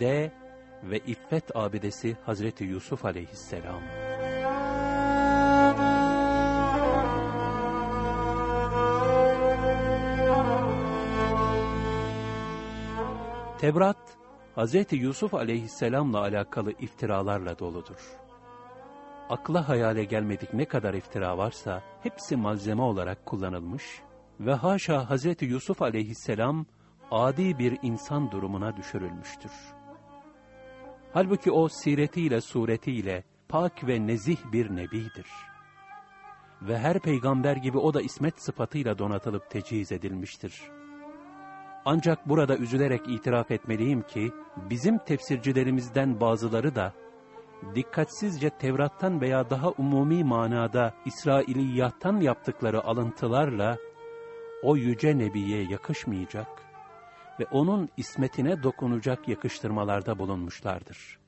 de ve iffet abidesi Hazreti Yusuf aleyhisselam. Tevrat, Hazreti Yusuf aleyhisselamla alakalı iftiralarla doludur. Akla hayale gelmedik ne kadar iftira varsa hepsi malzeme olarak kullanılmış ve haşa Hazreti Yusuf aleyhisselam adi bir insan durumuna düşürülmüştür. Halbuki o siretiyle suretiyle pak ve nezih bir nebidir. Ve her peygamber gibi o da ismet sıfatıyla donatılıp tecihiz edilmiştir. Ancak burada üzülerek itiraf etmeliyim ki, bizim tefsircilerimizden bazıları da, dikkatsizce Tevrat'tan veya daha umumi manada İsrailiyattan yaptıkları alıntılarla, o yüce nebiye yakışmayacak ve onun ismetine dokunacak yakıştırmalarda bulunmuşlardır.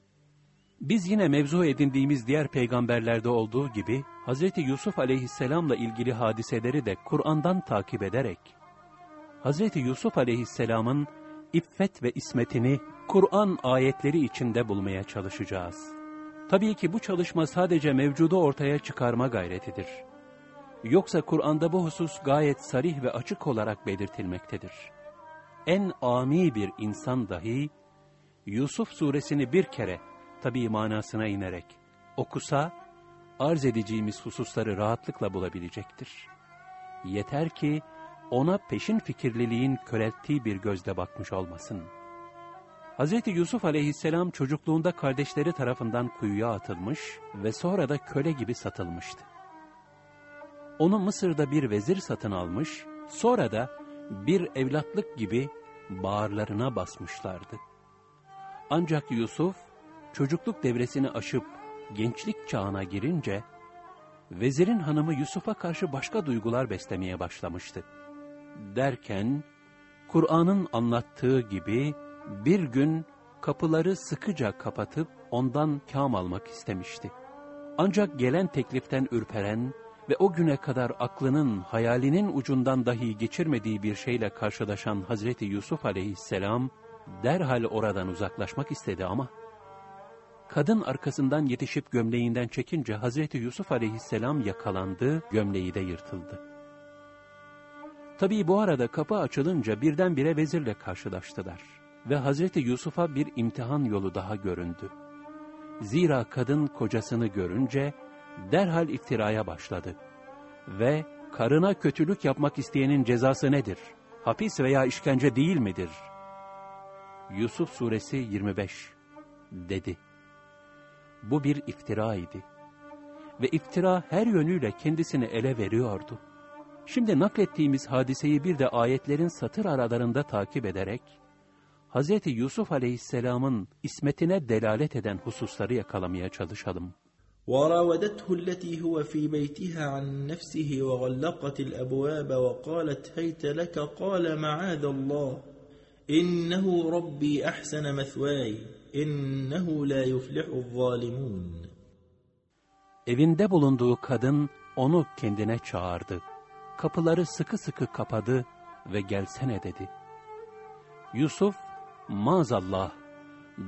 Biz yine mevzu edindiğimiz diğer peygamberlerde olduğu gibi, Hz. Yusuf aleyhisselamla ilgili hadiseleri de Kur'an'dan takip ederek, Hz. Yusuf aleyhisselamın iffet ve ismetini Kur'an ayetleri içinde bulmaya çalışacağız. Tabii ki bu çalışma sadece mevcudu ortaya çıkarma gayretidir. Yoksa Kur'an'da bu husus gayet sarih ve açık olarak belirtilmektedir. En ami bir insan dahi, Yusuf suresini bir kere, tabii manasına inerek, okusa, arz edeceğimiz hususları rahatlıkla bulabilecektir. Yeter ki, ona peşin fikirliliğin körelttiği bir gözle bakmış olmasın. Hz. Yusuf aleyhisselam çocukluğunda kardeşleri tarafından kuyuya atılmış ve sonra da köle gibi satılmıştı. Onu Mısır'da bir vezir satın almış, sonra da bir evlatlık gibi bağırlarına basmışlardı. Ancak Yusuf, çocukluk devresini aşıp gençlik çağına girince, vezirin hanımı Yusuf'a karşı başka duygular beslemeye başlamıştı. Derken, Kur'an'ın anlattığı gibi bir gün kapıları sıkıca kapatıp ondan kam almak istemişti. Ancak gelen tekliften ürperen ve o güne kadar aklının, hayalinin ucundan dahi geçirmediği bir şeyle karşılaşan Hazreti Yusuf aleyhisselam, derhal oradan uzaklaşmak istedi ama, kadın arkasından yetişip gömleğinden çekince Hazreti Yusuf aleyhisselam yakalandı, gömleği de yırtıldı. Tabii bu arada kapı açılınca birdenbire vezirle karşılaştılar ve Hazreti Yusuf'a bir imtihan yolu daha göründü. Zira kadın kocasını görünce derhal iftiraya başladı. Ve karına kötülük yapmak isteyenin cezası nedir? Hapis veya işkence değil midir? Yusuf suresi 25 dedi. Bu bir iftira idi. Ve iftira her yönüyle kendisini ele veriyordu. Şimdi naklettiğimiz hadiseyi bir de ayetlerin satır aralarında takip ederek, Hz. Yusuf aleyhisselamın ismetine delalet eden hususları yakalamaya çalışalım. وراودته التي هو في بيتها عن نفسه وغلقت الأبواب وقالت هيت لك قال معاذ الله إنه ربي أحسن مثواي إنه لا يفلح الظالمون Evinde bulunduğu kadın onu kendine çağırdı. Kapıları sıkı sıkı kapadı ve gelsene dedi. Yusuf, maazallah,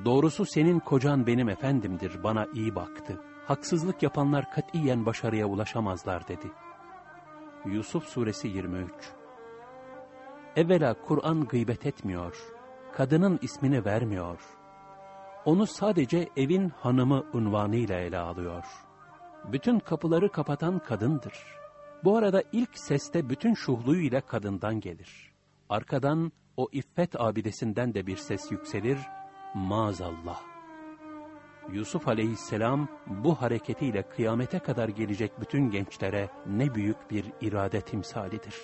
doğrusu senin kocan benim efendimdir, bana iyi baktı. Haksızlık yapanlar katiyen başarıya ulaşamazlar dedi. Yusuf suresi 23 Evvela Kur'an gıybet etmiyor, kadının ismini vermiyor. Onu sadece evin hanımı unvanıyla ele alıyor. Bütün kapıları kapatan kadındır. Bu arada ilk seste bütün şuhluyla kadından gelir. Arkadan o iffet abidesinden de bir ses yükselir, maazallah. Yusuf aleyhisselam bu hareketiyle kıyamete kadar gelecek bütün gençlere ne büyük bir irade timsalidir.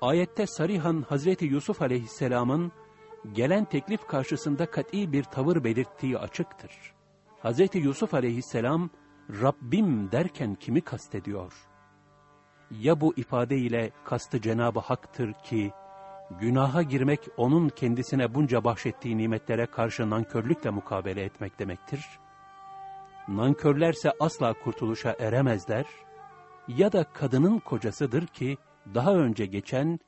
Ayette sarihan Hazreti Yusuf aleyhisselamın gelen teklif karşısında kat'i bir tavır belirttiği açıktır. Hazreti Yusuf aleyhisselam Rabbim derken kimi kastediyor? Ya bu ifade ile kastı Cenab-ı Hak'tır ki, günaha girmek onun kendisine bunca bahşettiği nimetlere karşı nankörlükle mukabele etmek demektir. Nankörlerse asla kurtuluşa eremezler ya da kadının kocasıdır ki daha önce geçen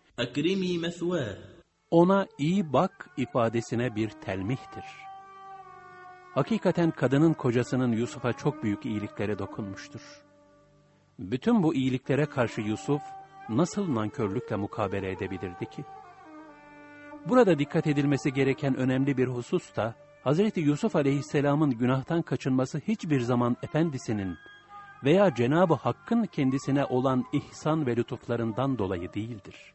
ona iyi bak ifadesine bir telmihtir. Hakikaten kadının kocasının Yusuf'a çok büyük iyiliklere dokunmuştur. Bütün bu iyiliklere karşı Yusuf nasıl nankörlükle mukabele edebilirdi ki? Burada dikkat edilmesi gereken önemli bir husus da Hz. Yusuf aleyhisselamın günahtan kaçınması hiçbir zaman efendisinin veya Cenab-ı Hakk'ın kendisine olan ihsan ve lütuflarından dolayı değildir.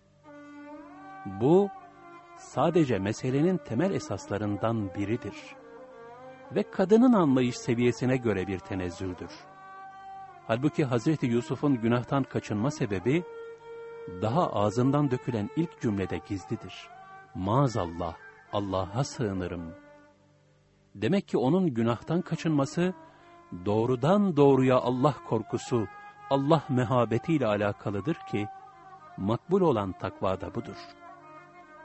Bu, sadece meselenin temel esaslarından biridir. Ve kadının anlayış seviyesine göre bir tenezzüldür. Halbuki Hazreti Yusuf'un günahtan kaçınma sebebi, daha ağzından dökülen ilk cümlede gizlidir. Maazallah, Allah'a sığınırım. Demek ki onun günahtan kaçınması, doğrudan doğruya Allah korkusu, Allah mehabetiyle alakalıdır ki, makbul olan takva da budur.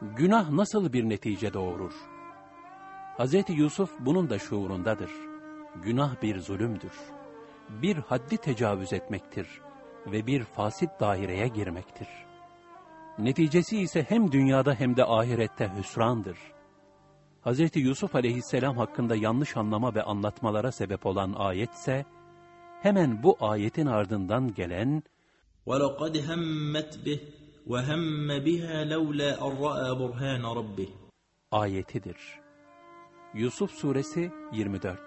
Günah nasıl bir netice doğurur? Hz. Yusuf bunun da şuurundadır. Günah bir zulümdür. Bir haddi tecavüz etmektir ve bir fasit daireye girmektir. Neticesi ise hem dünyada hem de ahirette hüsrandır. Hz. Yusuf aleyhisselam hakkında yanlış anlama ve anlatmalara sebep olan ayetse, hemen bu ayetin ardından gelen وَلَقَدْ هَمَّتْ بِهِ وَهَمَّ بِهَا لَوْلَا أَنْ رَأَى بُرْهَانَ رَبِّهِ ayetidir. Yusuf suresi 24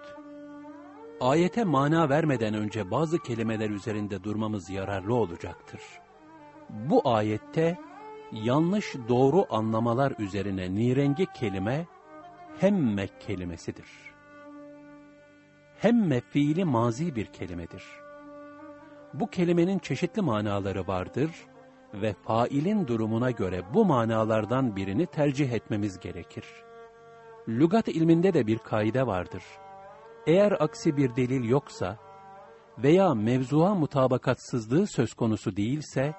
Ayete mana vermeden önce bazı kelimeler üzerinde durmamız yararlı olacaktır. Bu ayette yanlış doğru anlamalar üzerine nirengi kelime hemme kelimesidir. Hemme fiili mazi bir kelimedir. Bu kelimenin çeşitli manaları vardır ve failin durumuna göre bu manalardan birini tercih etmemiz gerekir. Lügat ilminde de bir kaide vardır. Eğer aksi bir delil yoksa veya mevzuğa mutabakatsızlığı söz konusu değilse,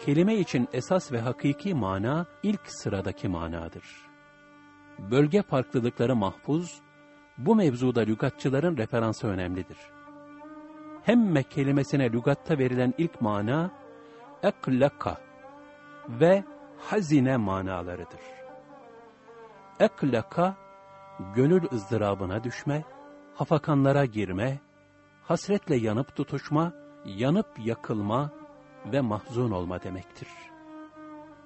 kelime için esas ve hakiki mana ilk sıradaki manadır. Bölge farklılıkları mahfuz, bu mevzuda lügatçıların referansı önemlidir. Hemme kelimesine lügatta verilen ilk mana, eklaka ve hazine manalarıdır. Eklaka, gönül ızdırabına düşme, hafakanlara girme, hasretle yanıp tutuşma, yanıp yakılma ve mahzun olma demektir.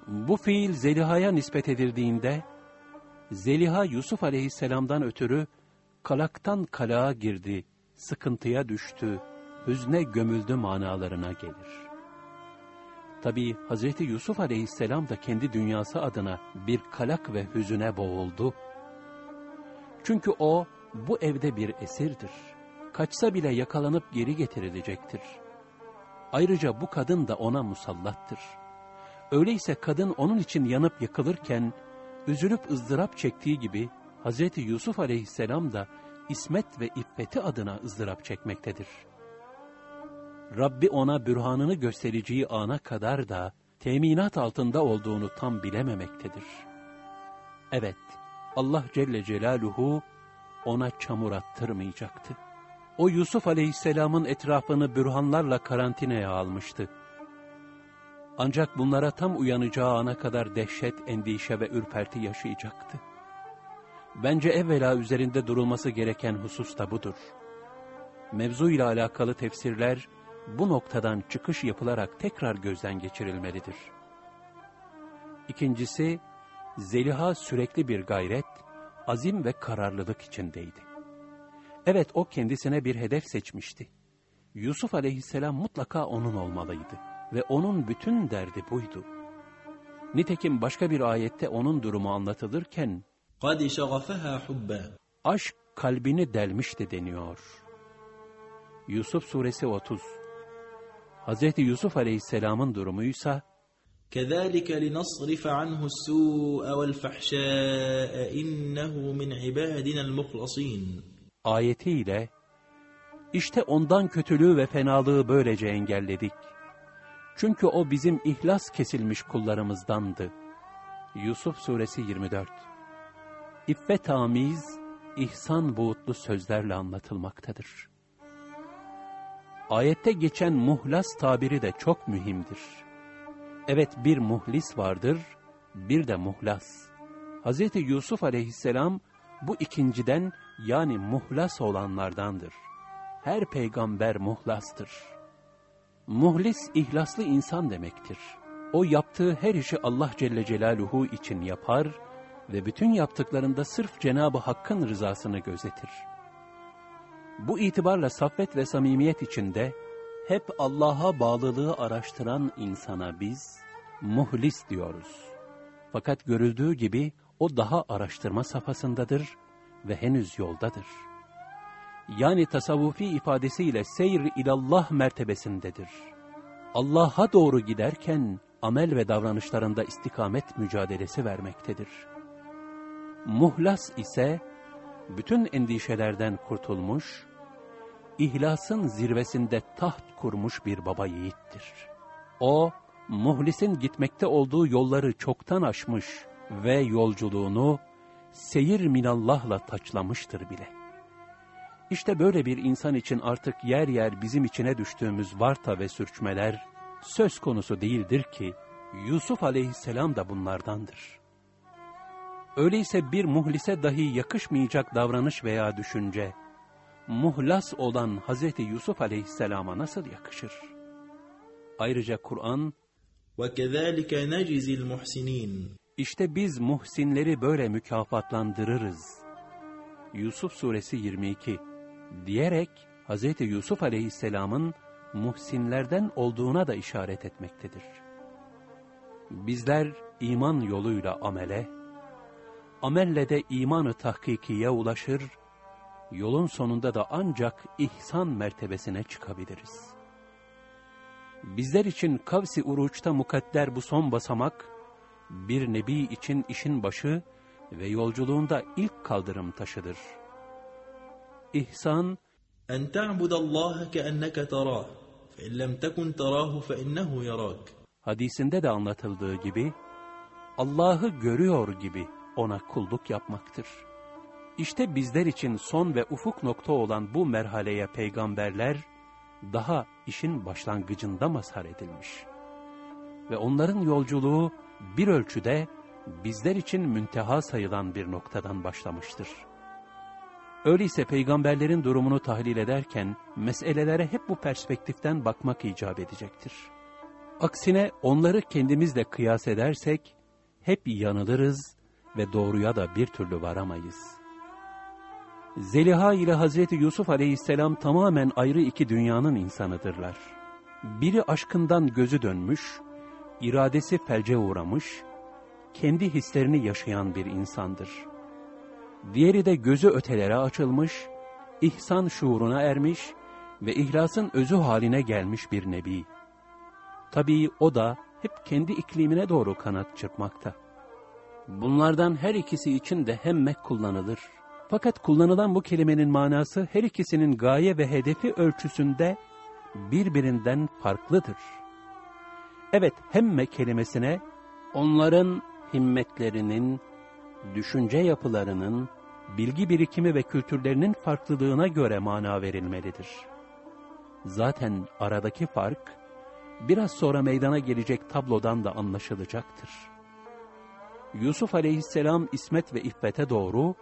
Bu fiil Zeliha'ya nispet edildiğinde, Zeliha Yusuf aleyhisselamdan ötürü kalaktan kalağa girdi, sıkıntıya düştü, hüzne gömüldü manalarına gelir. Tabi Hz. Yusuf aleyhisselam da kendi dünyası adına bir kalak ve hüzüne boğuldu. Çünkü o bu evde bir esirdir. Kaçsa bile yakalanıp geri getirilecektir. Ayrıca bu kadın da ona musallattır. Öyleyse kadın onun için yanıp yakılırken, üzülüp ızdırap çektiği gibi, Hz. Yusuf aleyhisselam da ismet ve iffeti adına ızdırap çekmektedir.'' Rabbi ona bürhanını göstereceği ana kadar da teminat altında olduğunu tam bilememektedir. Evet, Allah Celle Celaluhu ona çamur attırmayacaktı. O Yusuf Aleyhisselam'ın etrafını bürhanlarla karantinaya almıştı. Ancak bunlara tam uyanacağı ana kadar dehşet, endişe ve ürperti yaşayacaktı. Bence evvela üzerinde durulması gereken husus da budur. Mevzu ile alakalı tefsirler, bu noktadan çıkış yapılarak tekrar gözden geçirilmelidir. İkincisi, Zeliha sürekli bir gayret, azim ve kararlılık içindeydi. Evet o kendisine bir hedef seçmişti. Yusuf aleyhisselam mutlaka onun olmalıydı ve onun bütün derdi buydu. Nitekim başka bir ayette onun durumu anlatılırken, قَدْ شَغَفَهَا حُبًّا Aşk kalbini delmişti deniyor. Yusuf suresi 30 Hz. Yusuf aleyhisselamın durumuysa, كذلك لنصرف عنه السوء والفحشاء إنه من عبادنا المخلصين ayetiyle, işte ondan kötülüğü ve fenalığı böylece engelledik. Çünkü o bizim ihlas kesilmiş kullarımızdandı. Yusuf suresi 24 İffet amiz, ihsan buğutlu sözlerle anlatılmaktadır. Ayette geçen muhlas tabiri de çok mühimdir. Evet bir muhlis vardır, bir de muhlas. Hz. Yusuf aleyhisselam bu ikinciden yani muhlas olanlardandır. Her peygamber muhlastır. Muhlis, ihlaslı insan demektir. O yaptığı her işi Allah Celle Celaluhu için yapar ve bütün yaptıklarında sırf Cenab-ı Hakk'ın rızasını gözetir. Bu itibarla saffet ve samimiyet içinde hep Allah'a bağlılığı araştıran insana biz muhlis diyoruz. Fakat görüldüğü gibi o daha araştırma safhasındadır ve henüz yoldadır. Yani tasavvufi ifadesiyle seyr ilallah mertebesindedir. Allah'a doğru giderken amel ve davranışlarında istikamet mücadelesi vermektedir. Muhlas ise bütün endişelerden kurtulmuş, ihlasın zirvesinde taht kurmuş bir baba yiğittir. O, muhlisin gitmekte olduğu yolları çoktan aşmış ve yolculuğunu seyir minallahla taçlamıştır bile. İşte böyle bir insan için artık yer yer bizim içine düştüğümüz varta ve sürçmeler söz konusu değildir ki, Yusuf aleyhisselam da bunlardandır. Öyleyse bir muhlise dahi yakışmayacak davranış veya düşünce, muhlas olan Hazreti Yusuf aleyhisselama nasıl yakışır? Ayrıca Kur'an, وَكَذَٰلِكَ نَجِزِ الْمُحْسِنِينَ işte biz muhsinleri böyle mükafatlandırırız. Yusuf suresi 22 diyerek Hz. Yusuf aleyhisselamın muhsinlerden olduğuna da işaret etmektedir. Bizler iman yoluyla amele, amelle de imanı tahkikiye ulaşır, yolun sonunda da ancak ihsan mertebesine çıkabiliriz. Bizler için kavsi uruçta mukadder bu son basamak, bir nebi için işin başı ve yolculuğunda ilk kaldırım taşıdır. İhsan, En te'budallaha keenneke terah, fe illem tekun terahu fe innehu. Hadisinde de anlatıldığı gibi, Allah'ı görüyor gibi ona kulluk yapmaktır. İşte bizler için son ve ufuk nokta olan bu merhaleye peygamberler, daha işin başlangıcında mazhar edilmiş. Ve onların yolculuğu, bir ölçüde bizler için münteha sayılan bir noktadan başlamıştır. Öyleyse peygamberlerin durumunu tahlil ederken meselelere hep bu perspektiften bakmak icap edecektir. Aksine onları kendimizle kıyas edersek hep yanılırız ve doğruya da bir türlü varamayız. Zeliha ile Hazreti Yusuf aleyhisselam tamamen ayrı iki dünyanın insanıdırlar. Biri aşkından gözü dönmüş, iradesi felce uğramış, kendi hislerini yaşayan bir insandır. Diğeri de gözü ötelere açılmış, ihsan şuuruna ermiş ve ihlasın özü haline gelmiş bir nebi. Tabii o da hep kendi iklimine doğru kanat çırpmakta. Bunlardan her ikisi için de hemmek kullanılır. Fakat kullanılan bu kelimenin manası her ikisinin gaye ve hedefi ölçüsünde birbirinden farklıdır. Evet, hemme kelimesine onların himmetlerinin, düşünce yapılarının, bilgi birikimi ve kültürlerinin farklılığına göre mana verilmelidir. Zaten aradaki fark, biraz sonra meydana gelecek tablodan da anlaşılacaktır. Yusuf aleyhisselam ismet ve iffete doğru,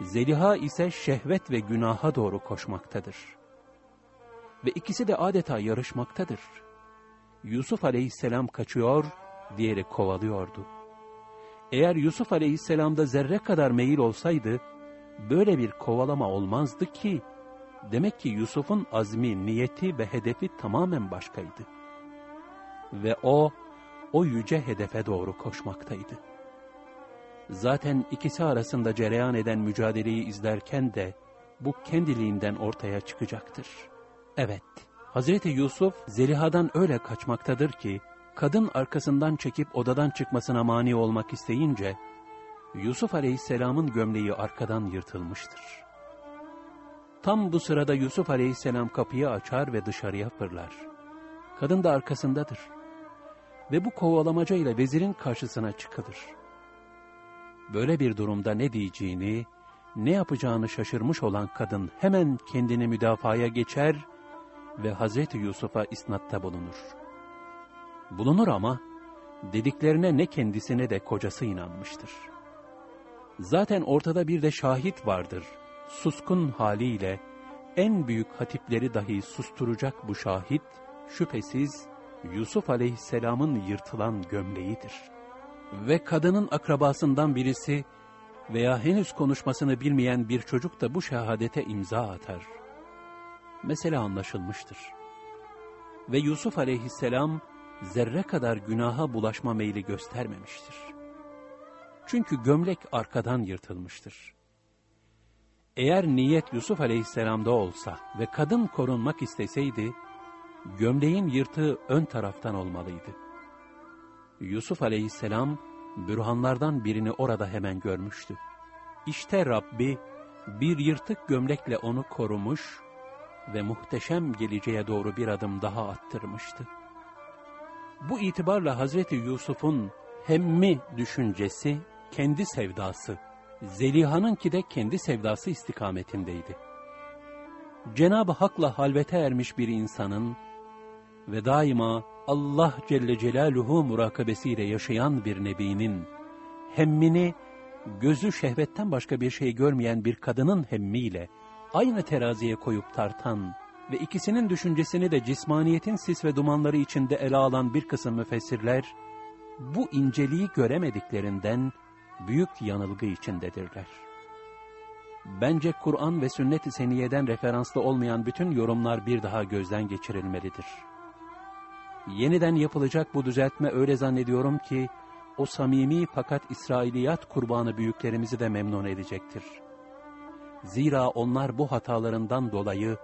Zeliha ise şehvet ve günaha doğru koşmaktadır. Ve ikisi de adeta yarışmaktadır. Yusuf aleyhisselam kaçıyor, diğeri kovalıyordu. Eğer Yusuf aleyhisselamda zerre kadar meyil olsaydı, böyle bir kovalama olmazdı ki, demek ki Yusuf'un azmi, niyeti ve hedefi tamamen başkaydı. Ve o, o yüce hedefe doğru koşmaktaydı. Zaten ikisi arasında cereyan eden mücadeleyi izlerken de bu kendiliğinden ortaya çıkacaktır. Evet, Hazreti Yusuf Zeliha'dan öyle kaçmaktadır ki, kadın arkasından çekip odadan çıkmasına mani olmak isteyince, Yusuf aleyhisselamın gömleği arkadan yırtılmıştır. Tam bu sırada Yusuf aleyhisselam kapıyı açar ve dışarıya fırlar. Kadın da arkasındadır. Ve bu kovalamaca ile vezirin karşısına çıkılır. Böyle bir durumda ne diyeceğini, ne yapacağını şaşırmış olan kadın hemen kendini müdafaya geçer ve Hazreti Yusuf'a isnatta bulunur. Bulunur ama dediklerine ne kendisine de kocası inanmıştır. Zaten ortada bir de şahit vardır. suskun haliyle en büyük hatipleri dahi susturacak bu şahit, şüphesiz Yusuf aleyhisselamın yırtılan gömleğidir. Ve kadının akrabasından birisi veya henüz konuşmasını bilmeyen bir çocuk da bu şehadete imza atar. Mesele anlaşılmıştır. Ve Yusuf aleyhisselam zerre kadar günaha bulaşma meyli göstermemiştir. Çünkü gömlek arkadan yırtılmıştır. Eğer niyet Yusuf aleyhisselamda olsa ve kadın korunmak isteseydi, gömleğin yırtığı ön taraftan olmalıydı. Yusuf aleyhisselam, bürhanlardan birini orada hemen görmüştü. İşte Rabbi, bir yırtık gömlekle onu korumuş ve muhteşem geleceğe doğru bir adım daha attırmıştı. Bu itibarla Hazreti Yusuf'un hemmi düşüncesi, kendi sevdası, Zeliha'nınki de kendi sevdası istikametindeydi. Cenab-ı Hak'la halvete ermiş bir insanın ve daima Allah Celle Celaluhu murakabesiyle yaşayan bir nebinin hemmini gözü şehvetten başka bir şey görmeyen bir kadının hemmiyle aynı teraziye koyup tartan ve ikisinin düşüncesini de cismaniyetin sis ve dumanları içinde ele alan bir kısım müfessirler, bu inceliği göremediklerinden büyük yanılgı içindedirler. Bence Kur'an ve sünnet-i seniyeden referanslı olmayan bütün yorumlar bir daha gözden geçirilmelidir. Yeniden yapılacak bu düzeltme öyle zannediyorum ki, o samimi fakat İsrailiyat kurbanı büyüklerimizi de memnun edecektir. Zira onlar bu hatalarından dolayı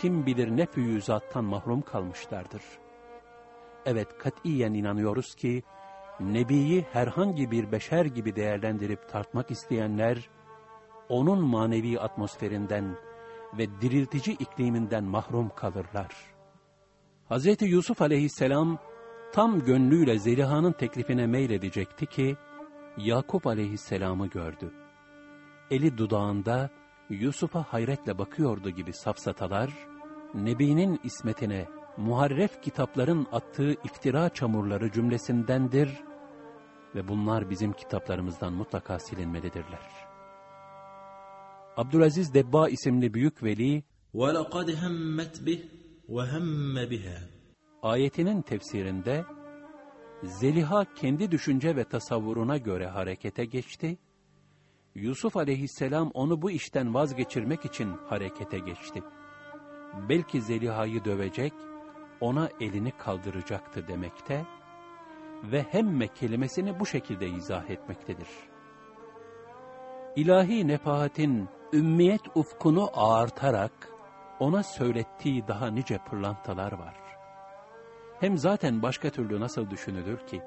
kim bilir ne füyüzattan mahrum kalmışlardır. Evet katiyen inanıyoruz ki, Nebiyi herhangi bir beşer gibi değerlendirip tartmak isteyenler, onun manevi atmosferinden ve diriltici ikliminden mahrum kalırlar. Hz. Yusuf aleyhisselam tam gönlüyle Zeliha'nın teklifine meyledecekti ki, Yakup aleyhisselamı gördü. Eli dudağında Yusuf'a hayretle bakıyordu gibi safsatalar, Nebi'nin ismetine muharref kitapların attığı iftira çamurları cümlesindendir ve bunlar bizim kitaplarımızdan mutlaka silinmelidirler. Abdülaziz Debba isimli büyük veli, وَلَقَدْ هَمَّتْ بِهِ وَهَمَّ بِهَا ayetinin tefsirinde, Zeliha kendi düşünce ve tasavvuruna göre harekete geçti, Yusuf aleyhisselam onu bu işten vazgeçirmek için harekete geçti. Belki Zeliha'yı dövecek, ona elini kaldıracaktı demekte ve hemme kelimesini bu şekilde izah etmektedir. İlahi nefahatin ümmiyet ufkunu ağartarak ona söylettiği daha nice pırlantalar var. Hem zaten başka türlü nasıl düşünülür ki?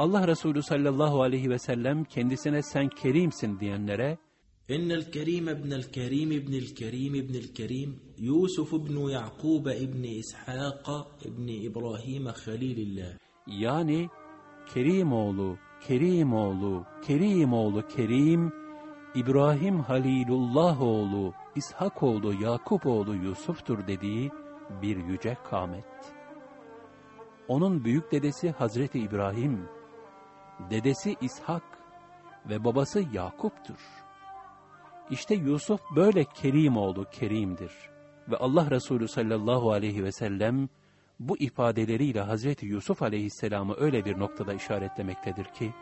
Allah Resulü sallallahu aleyhi ve sellem kendisine sen kerimsin diyenlere İnnel kerim ibnel kerim ibnel kerim ibnel kerim Yusuf ibnu Ya'kub ibni İshak ibni İbrahim halilillah Yani Kerim oğlu, Kerim oğlu, Kerim oğlu Kerim, İbrahim Halilullah oğlu, İshak oğlu, Yakup oğlu Yusuf'tur dediği bir yüce kâmet. Onun büyük dedesi Hazreti İbrahim, dedesi İshak ve babası Yakup'tur. İşte Yusuf böyle kerim oldu, kerimdir. Ve Allah Resulü sallallahu aleyhi ve sellem bu ifadeleriyle Hazreti Yusuf aleyhisselamı öyle bir noktada işaretlemektedir ki,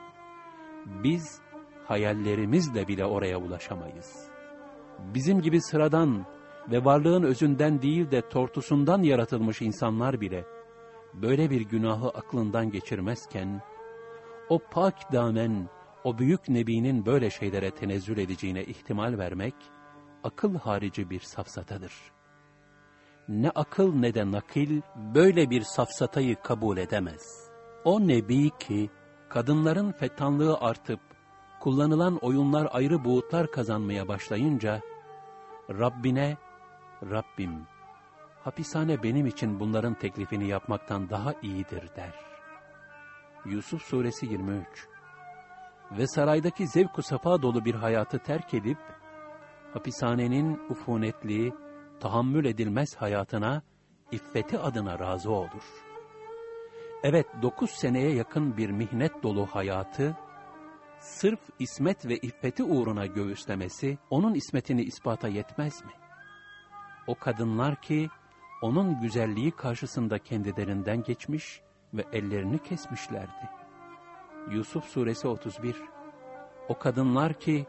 biz hayallerimizle bile oraya ulaşamayız. Bizim gibi sıradan ve varlığın özünden değil de tortusundan yaratılmış insanlar bile, böyle bir günahı aklından geçirmezken, o pak damen, o büyük nebinin böyle şeylere tenezzül edeceğine ihtimal vermek, akıl harici bir safsatadır. Ne akıl ne de nakil böyle bir safsatayı kabul edemez. O nebi ki, kadınların fettanlığı artıp, kullanılan oyunlar ayrı buğutlar kazanmaya başlayınca, Rabbine, Rabbim, hapishane benim için bunların teklifini yapmaktan daha iyidir der. Yusuf Suresi 23 ve saraydaki zevk-u safa dolu bir hayatı terk edip, hapishanenin ufunetli, tahammül edilmez hayatına, iffeti adına razı olur. Evet, dokuz seneye yakın bir mihnet dolu hayatı, sırf ismet ve iffeti uğruna göğüslemesi, onun ismetini ispata yetmez mi? O kadınlar ki, onun güzelliği karşısında kendilerinden geçmiş ve ellerini kesmişlerdi. Yusuf Suresi 31 O kadınlar ki,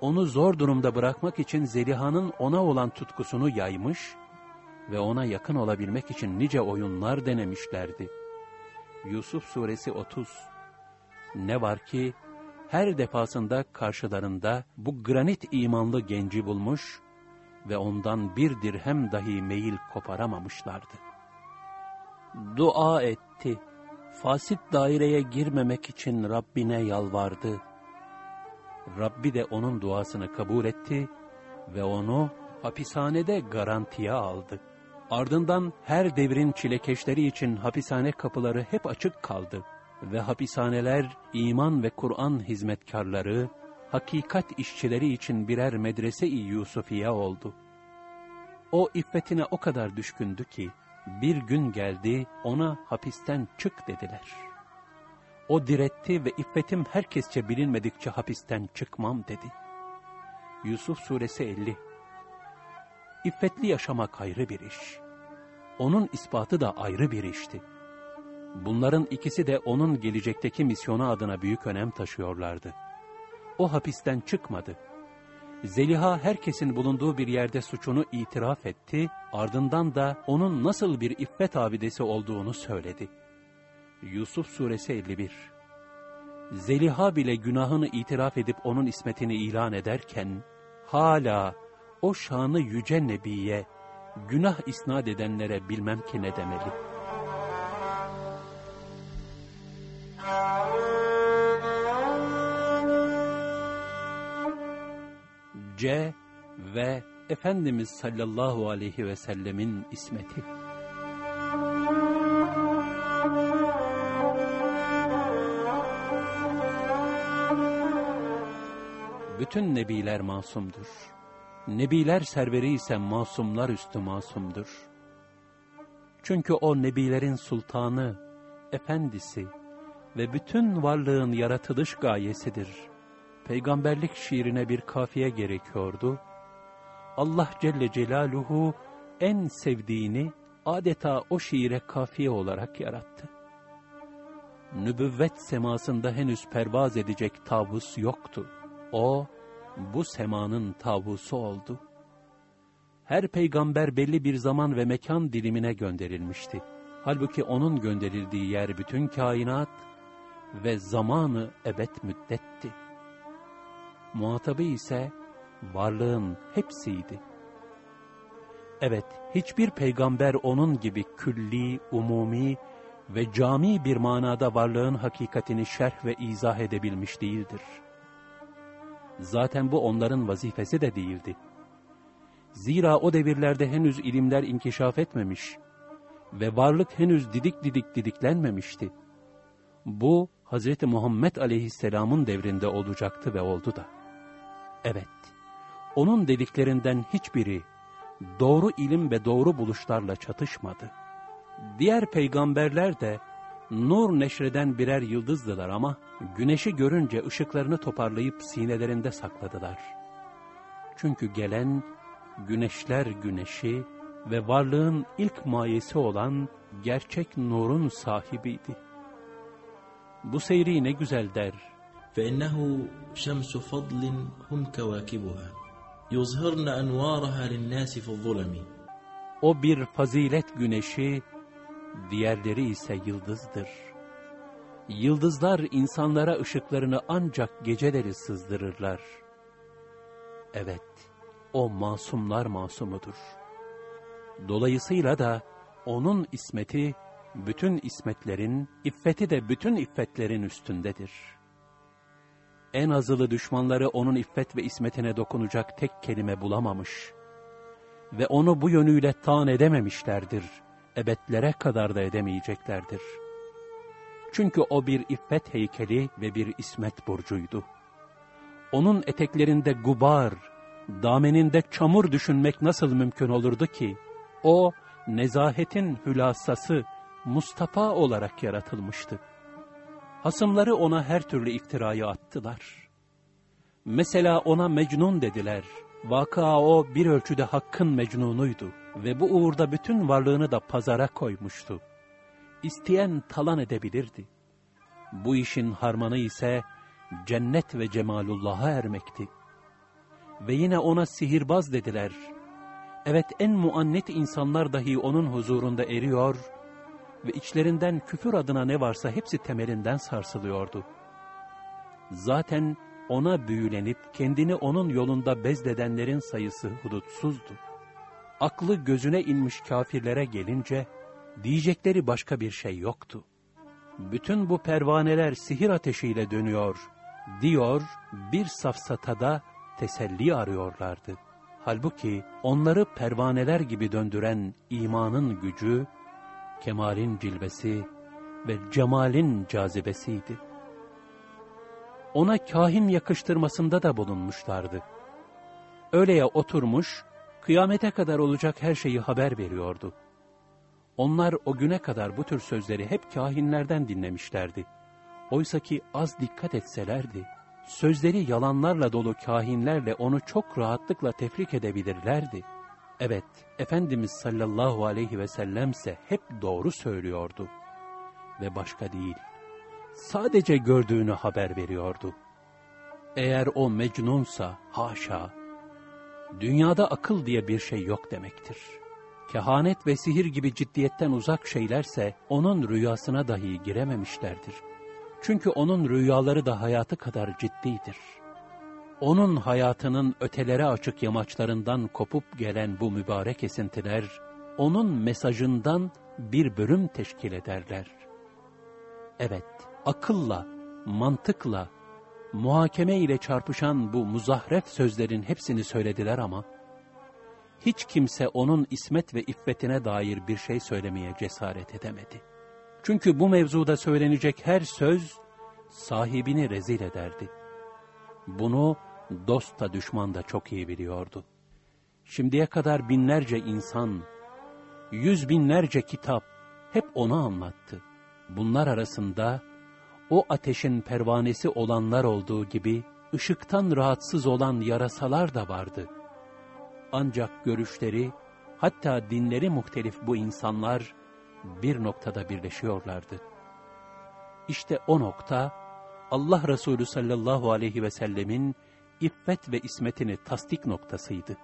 onu zor durumda bırakmak için Zeliha'nın ona olan tutkusunu yaymış ve ona yakın olabilmek için nice oyunlar denemişlerdi. Yusuf Suresi 30 Ne var ki, her defasında karşılarında bu granit imanlı genci bulmuş ve ondan bir dirhem dahi meyil koparamamışlardı. Dua etti. Fasit daireye girmemek için Rabbine yalvardı. Rabbi de onun duasını kabul etti ve onu hapishanede garantiye aldı. Ardından her devrin çilekeşleri için hapishane kapıları hep açık kaldı ve hapishaneler iman ve Kur'an hizmetkarları, hakikat işçileri için birer medrese-i Yusufiye oldu. O iffetine o kadar düşkündü ki, bir gün geldi ona hapisten çık dediler. O diretti ve iffetim herkesçe bilinmedikçe hapisten çıkmam dedi. Yusuf Suresi 50 İffetli yaşamak ayrı bir iş. Onun ispatı da ayrı bir işti. Bunların ikisi de onun gelecekteki misyonu adına büyük önem taşıyorlardı. O hapisten çıkmadı. Zeliha herkesin bulunduğu bir yerde suçunu itiraf etti, ardından da onun nasıl bir iffet abidesi olduğunu söyledi. Yusuf Suresi 51 Zeliha bile günahını itiraf edip onun ismetini ilan ederken, hala o şanı yüce nebiye, günah isnat edenlere bilmem ki ne demeli. C ve Efendimiz sallallahu aleyhi ve sellemin ismeti. Bütün nebiler masumdur. Nebiler serveri ise masumlar üstü masumdur. Çünkü o nebilerin sultanı, efendisi ve bütün varlığın yaratılış gayesidir. Peygamberlik şiirine bir kafiye gerekiyordu. Allah Celle Celaluhu en sevdiğini adeta o şiire kafiye olarak yarattı. Nübüvvet semasında henüz pervaz edecek tavus yoktu. O, bu semanın tavusu oldu. Her peygamber belli bir zaman ve mekan dilimine gönderilmişti. Halbuki onun gönderildiği yer bütün kainat ve zamanı ebed müddetti. Muhatabı ise varlığın hepsiydi. Evet, hiçbir peygamber onun gibi külli, umumi ve cami bir manada varlığın hakikatini şerh ve izah edebilmiş değildir.'' Zaten bu onların vazifesi de değildi. Zira o devirlerde henüz ilimler inkişaf etmemiş ve varlık henüz didik didik didiklenmemişti. Bu Hz. Muhammed aleyhisselamın devrinde olacaktı ve oldu da. Evet, onun dediklerinden hiçbiri doğru ilim ve doğru buluşlarla çatışmadı. Diğer peygamberler de nur neşreden birer yıldızdılar ama güneşi görünce ışıklarını toparlayıp sinelerinde sakladılar. Çünkü gelen güneşler güneşi ve varlığın ilk mayesi olan gerçek nurun sahibiydi. Bu seyri ne güzel der. فإنه شمس فضل هم كواكبها يظهرن أنوارها للناس في الظلم O bir fazilet güneşi, diğerleri ise yıldızdır. Yıldızlar insanlara ışıklarını ancak geceleri sızdırırlar. Evet, o masumlar masumudur. Dolayısıyla da onun ismeti, bütün ismetlerin, iffeti de bütün iffetlerin üstündedir. En azılı düşmanları onun iffet ve ismetine dokunacak tek kelime bulamamış ve onu bu yönüyle taan edememişlerdir.'' ebedlere kadar da edemeyeceklerdir. Çünkü o bir iffet heykeli ve bir ismet burcuydu. Onun eteklerinde gubar, dameninde çamur düşünmek nasıl mümkün olurdu ki? O, nezahetin hülasası, Mustafa olarak yaratılmıştı. Hasımları ona her türlü iftirayı attılar. Mesela ona Mecnun dediler. Vaka o bir ölçüde hakkın Mecnunuydu ve bu uğurda bütün varlığını da pazara koymuştu. İsteyen talan edebilirdi. Bu işin harmanı ise cennet ve cemalullah'a ermekti. Ve yine ona sihirbaz dediler. Evet en muannet insanlar dahi onun huzurunda eriyor ve içlerinden küfür adına ne varsa hepsi temelinden sarsılıyordu. Zaten ona büyülenip kendini onun yolunda bezledenlerin sayısı hudutsuzdu. Aklı gözüne inmiş kafirlere gelince diyecekleri başka bir şey yoktu. Bütün bu pervaneler sihir ateşiyle dönüyor, diyor bir safsatada teselli arıyorlardı. Halbuki onları pervaneler gibi döndüren imanın gücü, kemalin cilvesi ve cemalin cazibesiydi. Ona kahin yakıştırmasında da bulunmuşlardı. Öyleye oturmuş, kıyamete kadar olacak her şeyi haber veriyordu. Onlar o güne kadar bu tür sözleri hep kahinlerden dinlemişlerdi. Oysa ki az dikkat etselerdi, sözleri yalanlarla dolu kahinlerle onu çok rahatlıkla tefrik edebilirlerdi. Evet, Efendimiz sallallahu aleyhi ve sellemse hep doğru söylüyordu. Ve başka değil, sadece gördüğünü haber veriyordu. Eğer o mecnunsa, haşa, dünyada akıl diye bir şey yok demektir. Kehanet ve sihir gibi ciddiyetten uzak şeylerse, onun rüyasına dahi girememişlerdir. Çünkü onun rüyaları da hayatı kadar ciddidir. Onun hayatının ötelere açık yamaçlarından kopup gelen bu mübarek esintiler, onun mesajından bir bölüm teşkil ederler. Evet, akılla, mantıkla, muhakeme ile çarpışan bu muzahref sözlerin hepsini söylediler ama, hiç kimse onun ismet ve iffetine dair bir şey söylemeye cesaret edemedi. Çünkü bu mevzuda söylenecek her söz, sahibini rezil ederdi. Bunu dost da düşman da çok iyi biliyordu. Şimdiye kadar binlerce insan, yüz binlerce kitap hep onu anlattı. Bunlar arasında o ateşin pervanesi olanlar olduğu gibi ışıktan rahatsız olan yarasalar da vardı. Ancak görüşleri, hatta dinleri muhtelif bu insanlar bir noktada birleşiyorlardı. İşte o nokta Allah Resulü sallallahu aleyhi ve sellemin iffet ve ismetini tasdik noktasıydı.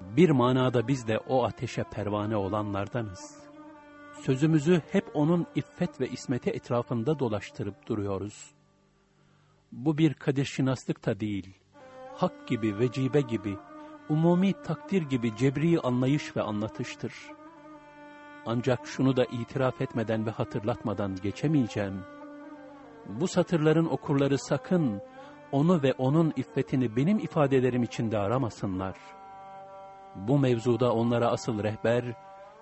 Bir manada biz de o ateşe pervane olanlardanız. Sözümüzü hep onun iffet ve ismeti etrafında dolaştırıp duruyoruz. Bu bir kadirşinaslık da değil, hak gibi, vecibe gibi, umumi takdir gibi cebri anlayış ve anlatıştır. Ancak şunu da itiraf etmeden ve hatırlatmadan geçemeyeceğim. Bu satırların okurları sakın onu ve onun iffetini benim ifadelerim içinde aramasınlar. Bu mevzuda onlara asıl rehber,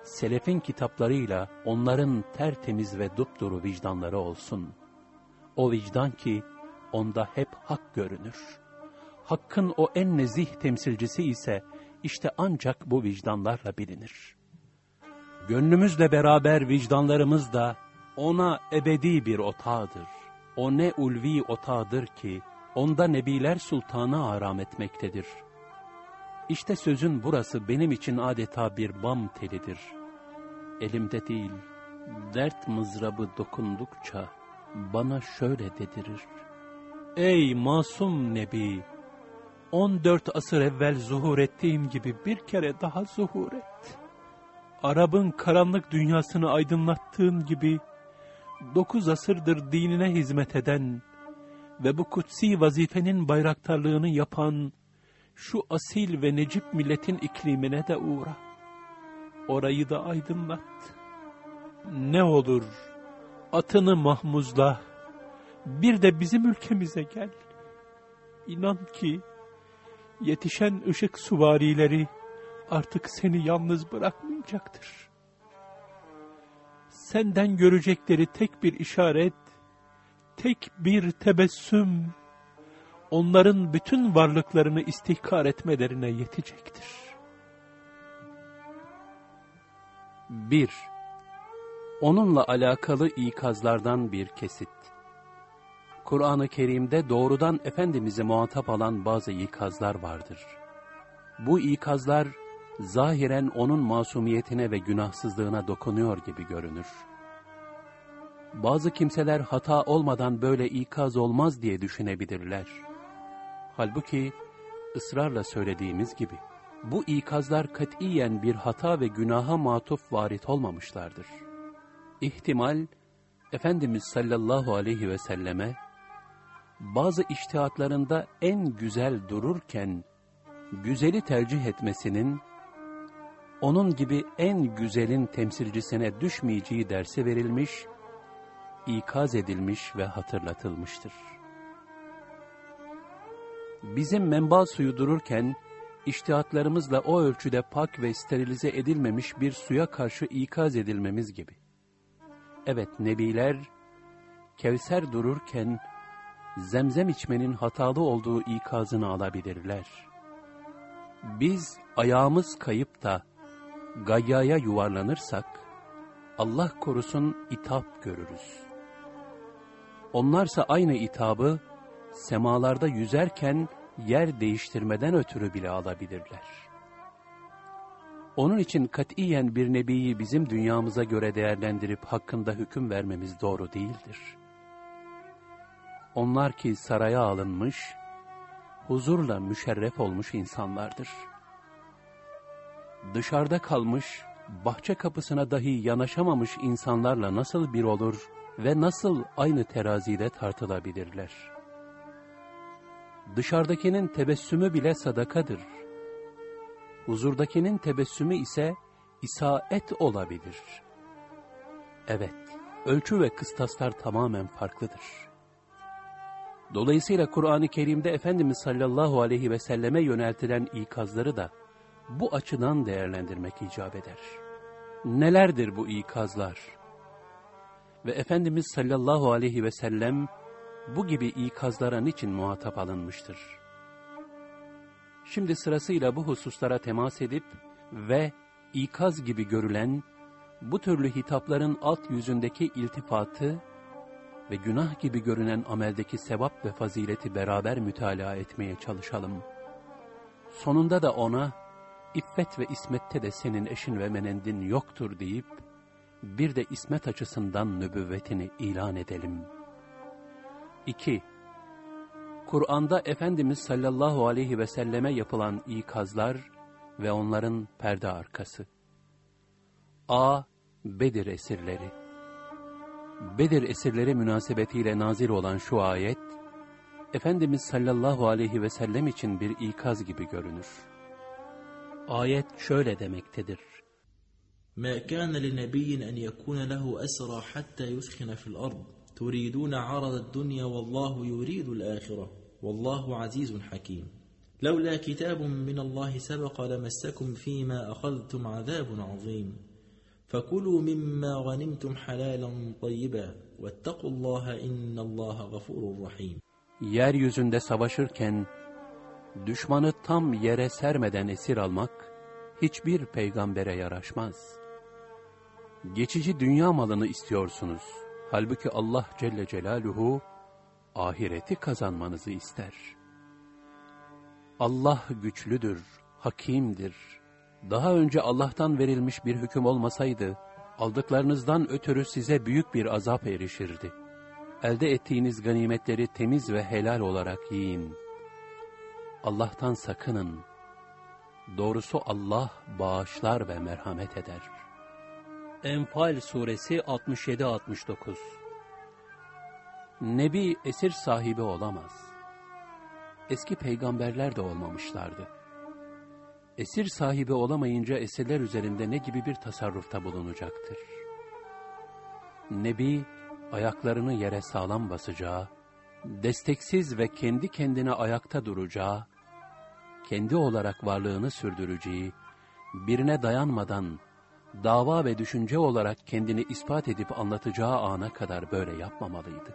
selefin kitaplarıyla onların tertemiz ve dupduru vicdanları olsun. O vicdan ki onda hep hak görünür. Hakkın o en nezih temsilcisi ise işte ancak bu vicdanlarla bilinir. Gönlümüzle beraber vicdanlarımız da ona ebedi bir otağıdır. O ne ulvi otağıdır ki onda Nebiler Sultanı aram etmektedir. İşte sözün burası benim için adeta bir bam telidir. Elimde değil, dert mızrabı dokundukça bana şöyle dedirir. Ey masum Nebi! 14 asır evvel zuhur ettiğim gibi bir kere daha zuhur et. Arap'ın karanlık dünyasını aydınlattığın gibi, dokuz asırdır dinine hizmet eden ve bu kutsi vazifenin bayraktarlığını yapan şu asil ve necip milletin iklimine de uğra. Orayı da aydınlat. Ne olur atını mahmuzla, bir de bizim ülkemize gel. İnan ki yetişen ışık suvarileri artık seni yalnız bırakmayacaktır. Senden görecekleri tek bir işaret, tek bir tebessüm, onların bütün varlıklarını istihkar etmelerine yetecektir. 1. Onunla alakalı ikazlardan bir kesit. Kur'an-ı Kerim'de doğrudan Efendimiz'i muhatap alan bazı ikazlar vardır. Bu ikazlar zahiren onun masumiyetine ve günahsızlığına dokunuyor gibi görünür. Bazı kimseler hata olmadan böyle ikaz olmaz diye düşünebilirler. Halbuki ısrarla söylediğimiz gibi bu ikazlar katiyen bir hata ve günaha matuf varit olmamışlardır. İhtimal, Efendimiz sallallahu aleyhi ve selleme, bazı iştihatlarında en güzel dururken, güzeli tercih etmesinin, onun gibi en güzelin temsilcisine düşmeyeceği dersi verilmiş, ikaz edilmiş ve hatırlatılmıştır. Bizim menba suyu dururken, iştihatlarımızla o ölçüde pak ve sterilize edilmemiş bir suya karşı ikaz edilmemiz gibi. Evet, nebiler, Kevser dururken, zemzem içmenin hatalı olduğu ikazını alabilirler. Biz ayağımız kayıp da gayyaya yuvarlanırsak, Allah korusun itap görürüz. Onlarsa aynı itabı semalarda yüzerken yer değiştirmeden ötürü bile alabilirler. Onun için katiyen bir nebiyi bizim dünyamıza göre değerlendirip hakkında hüküm vermemiz doğru değildir. Onlar ki saraya alınmış, huzurla müşerref olmuş insanlardır. Dışarıda kalmış, bahçe kapısına dahi yanaşamamış insanlarla nasıl bir olur ve nasıl aynı terazide tartılabilirler?'' Dışarıdakinin tebessümü bile sadakadır. Huzurdakinin tebessümü ise isaet olabilir. Evet, ölçü ve kıstaslar tamamen farklıdır. Dolayısıyla Kur'an-ı Kerim'de Efendimiz sallallahu aleyhi ve selleme yöneltilen ikazları da bu açıdan değerlendirmek icap eder. Nelerdir bu ikazlar? Ve Efendimiz sallallahu aleyhi ve sellem bu gibi ikazlara niçin muhatap alınmıştır? Şimdi sırasıyla bu hususlara temas edip ve ikaz gibi görülen bu türlü hitapların alt yüzündeki iltifatı ve günah gibi görünen ameldeki sevap ve fazileti beraber mütalaa etmeye çalışalım. Sonunda da ona, iffet ve ismette de senin eşin ve menendin yoktur deyip, bir de ismet açısından nübüvvetini ilan edelim.'' 2. Kur'an'da Efendimiz sallallahu aleyhi ve selleme yapılan ikazlar ve onların perde arkası. A. Bedir esirleri Bedir esirleri münasebetiyle nazil olan şu ayet, Efendimiz sallallahu aleyhi ve sellem için bir ikaz gibi görünür. Ayet şöyle demektedir. مَا كَانَ لِنَبِيٍّ أَنْ يَكُونَ لَهُ أَسْرَى حَتَّى يُثْخِنَ فِي الْأَرْضِ. تريدون عرض الدنيا والله يريد الآخرة. والله عزيز حكيم. لولا كتاب من الله سبق لمسكم فيما أخذتم عذاب عظيم. فكلوا مما غنمتم حلالا طيبا. واتقوا الله إن الله غفور رحيم. Yeryüzünde savaşırken düşmanı tam yere sermeden esir almak hiçbir peygambere yaraşmaz. Geçici dünya malını istiyorsunuz. Halbuki Allah Celle Celaluhu ahireti kazanmanızı ister. Allah güçlüdür, hakimdir. Daha önce Allah'tan verilmiş bir hüküm olmasaydı, aldıklarınızdan ötürü size büyük bir azap erişirdi. Elde ettiğiniz ganimetleri temiz ve helal olarak yiyin. Allah'tan sakının. Doğrusu Allah bağışlar ve merhamet eder.'' Enfal suresi 67-69 Nebi esir sahibi olamaz. Eski peygamberler de olmamışlardı. Esir sahibi olamayınca esirler üzerinde ne gibi bir tasarrufta bulunacaktır? Nebi ayaklarını yere sağlam basacağı, desteksiz ve kendi kendine ayakta duracağı, kendi olarak varlığını sürdüreceği, birine dayanmadan dava ve düşünce olarak kendini ispat edip anlatacağı ana kadar böyle yapmamalıydı.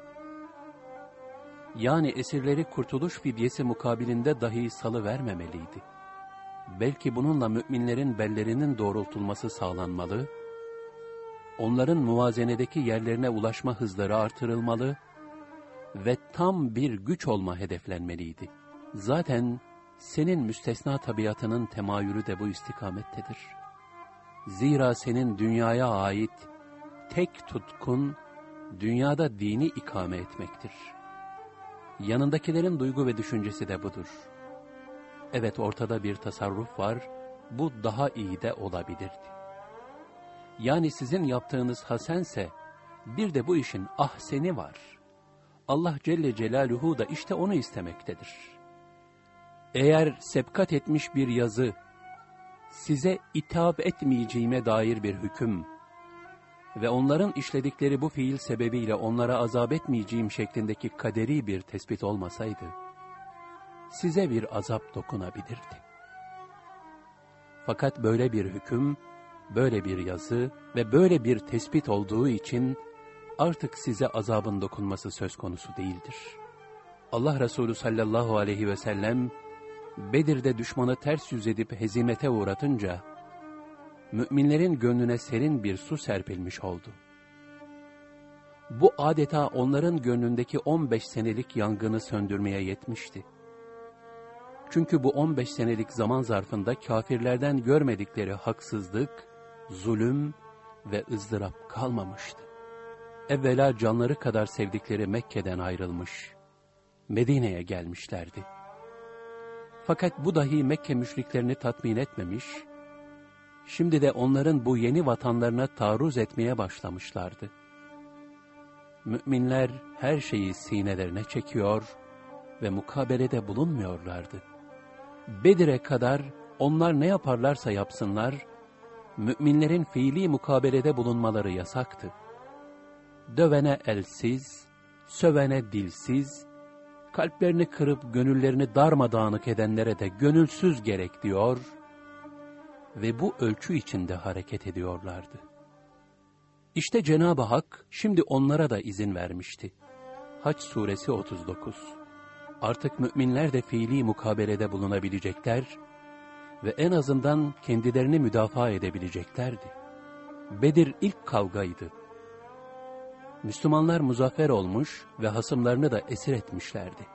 Yani esirleri kurtuluş fidyesi mukabilinde dahi salı vermemeliydi. Belki bununla müminlerin bellerinin doğrultulması sağlanmalı, onların muvazenedeki yerlerine ulaşma hızları artırılmalı ve tam bir güç olma hedeflenmeliydi. Zaten senin müstesna tabiatının temayülü de bu istikamettedir. Zira senin dünyaya ait tek tutkun, dünyada dini ikame etmektir. Yanındakilerin duygu ve düşüncesi de budur. Evet ortada bir tasarruf var, bu daha iyi de olabilirdi. Yani sizin yaptığınız hasense, bir de bu işin ahseni var. Allah Celle Celaluhu da işte onu istemektedir. Eğer sepkat etmiş bir yazı, size itap etmeyeceğime dair bir hüküm ve onların işledikleri bu fiil sebebiyle onlara azap etmeyeceğim şeklindeki kaderi bir tespit olmasaydı, size bir azap dokunabilirdi. Fakat böyle bir hüküm, böyle bir yazı ve böyle bir tespit olduğu için artık size azabın dokunması söz konusu değildir. Allah Resulü sallallahu aleyhi ve sellem, Bedir'de düşmanı ters yüz edip hezimete uğratınca, müminlerin gönlüne serin bir su serpilmiş oldu. Bu adeta onların gönlündeki 15 senelik yangını söndürmeye yetmişti. Çünkü bu 15 senelik zaman zarfında kafirlerden görmedikleri haksızlık, zulüm ve ızdırap kalmamıştı. Evvela canları kadar sevdikleri Mekke'den ayrılmış, Medine'ye gelmişlerdi. Fakat bu dahi Mekke müşriklerini tatmin etmemiş, şimdi de onların bu yeni vatanlarına taarruz etmeye başlamışlardı. Müminler her şeyi sinelerine çekiyor ve mukabelede bulunmuyorlardı. Bedir'e kadar onlar ne yaparlarsa yapsınlar, müminlerin fiili mukabelede bulunmaları yasaktı. Dövene elsiz, sövene dilsiz, kalplerini kırıp gönüllerini darmadağınık edenlere de gönülsüz gerek diyor ve bu ölçü içinde hareket ediyorlardı. İşte Cenab-ı Hak şimdi onlara da izin vermişti. Haç suresi 39 Artık müminler de fiili mukabelede bulunabilecekler ve en azından kendilerini müdafaa edebileceklerdi. Bedir ilk kavgaydı. Müslümanlar muzaffer olmuş ve hasımlarını da esir etmişlerdi.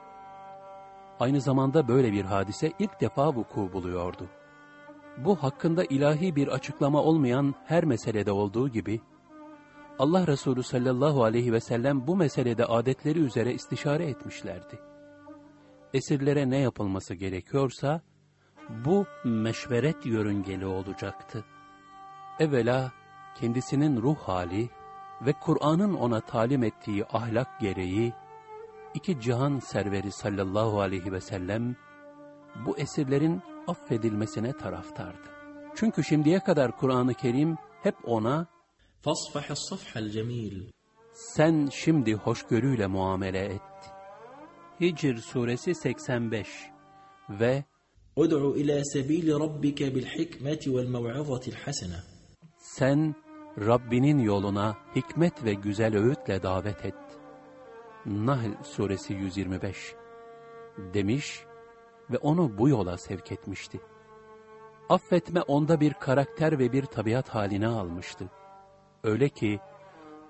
Aynı zamanda böyle bir hadise ilk defa vuku buluyordu. Bu hakkında ilahi bir açıklama olmayan her meselede olduğu gibi, Allah Resulü sallallahu aleyhi ve sellem bu meselede adetleri üzere istişare etmişlerdi. Esirlere ne yapılması gerekiyorsa, bu meşveret yörüngeli olacaktı. Evvela kendisinin ruh hali ve Kur'an'ın ona talim ettiği ahlak gereği, iki cihan serveri sallallahu aleyhi ve sellem, bu esirlerin affedilmesine taraftardı. Çünkü şimdiye kadar Kur'an-ı Kerim hep ona sen şimdi hoşgörüyle muamele et. Hicr suresi 85 ve Ud'u ila sabili rabbike bil hikmeti vel. Sen Rabbinin yoluna hikmet ve güzel öğütle davet et. Nahl suresi 125 demiş ve onu bu yola sevk etmişti. Affetme onda bir karakter ve bir tabiat haline almıştı. Öyle ki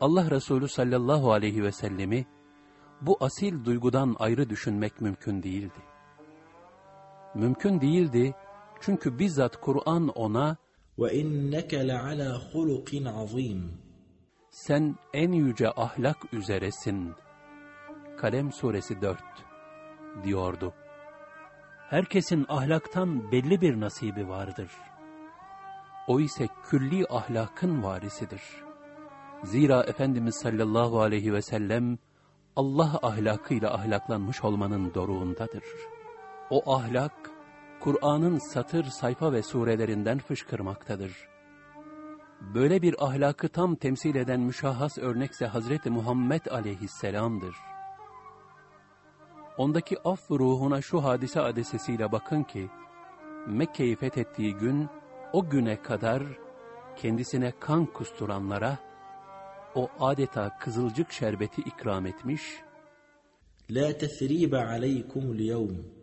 Allah Resulü sallallahu aleyhi ve sellemi bu asil duygudan ayrı düşünmek mümkün değildi. Mümkün değildi çünkü bizzat Kur'an ona وإنك لعلى خلق عظيم sen en yüce ahlak üzeresin. Kalem suresi 4 diyordu. Herkesin ahlaktan belli bir nasibi vardır. O ise külli ahlakın varisidir. Zira Efendimiz sallallahu aleyhi ve sellem Allah ahlakıyla ahlaklanmış olmanın doruğundadır. O ahlak, Kur'an'ın satır, sayfa ve surelerinden fışkırmaktadır. Böyle bir ahlakı tam temsil eden müşahhas örnekse Hazreti Muhammed aleyhisselamdır. Ondaki af ruhuna şu hadise adesesiyle bakın ki, Mekke'yi fethettiği gün, o güne kadar kendisine kan kusturanlara o adeta kızılcık şerbeti ikram etmiş. La tesribe aleykum liyevm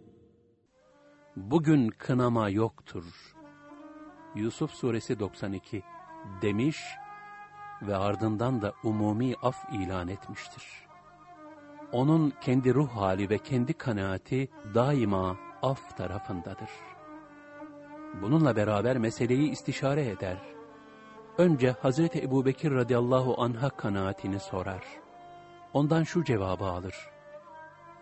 bugün kınama yoktur. Yusuf suresi 92 demiş ve ardından da umumi af ilan etmiştir. onun kendi ruh hali ve kendi kanaati daima af tarafındadır. Bununla beraber meseleyi istişare eder. Önce Hazreti Ebubekir radıyallahu anh'a kanaatini sorar. Ondan şu cevabı alır.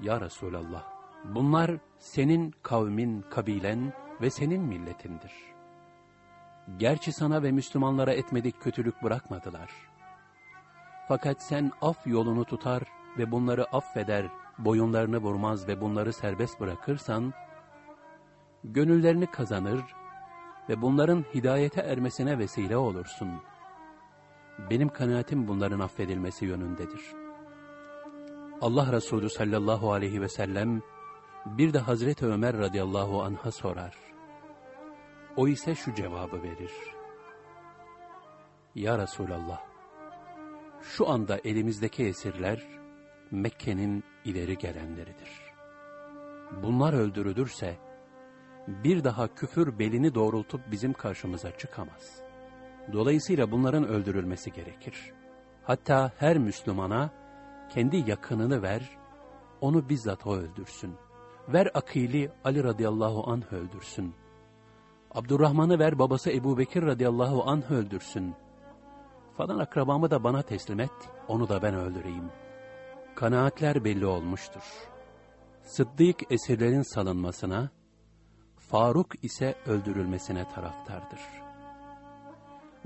Ya Resulallah, bunlar senin kavmin, kabilen ve senin milletindir. Gerçi sana ve Müslümanlara etmedik kötülük bırakmadılar. Fakat sen af yolunu tutar ve bunları affeder, boyunlarını vurmaz ve bunları serbest bırakırsan, gönüllerini kazanır ve bunların hidayete ermesine vesile olursun. Benim kanaatim bunların affedilmesi yönündedir. Allah Resulü sallallahu aleyhi ve sellem bir de Hazreti Ömer radıyallahu anh'a sorar. O ise şu cevabı verir. Ya Resulallah, şu anda elimizdeki esirler Mekke'nin ileri gelenleridir. Bunlar öldürülürse, bir daha küfür belini doğrultup bizim karşımıza çıkamaz. Dolayısıyla bunların öldürülmesi gerekir. Hatta her Müslümana kendi yakınını ver, onu bizzat o öldürsün. Ver Akil'i Ali radıyallahu anh öldürsün. Abdurrahman'ı ver babası Ebu Bekir radıyallahu anh öldürsün. Falan akrabamı da bana teslim et, onu da ben öldüreyim. Kanaatler belli olmuştur. Sıddık esirlerin salınmasına, Faruk ise öldürülmesine taraftardır.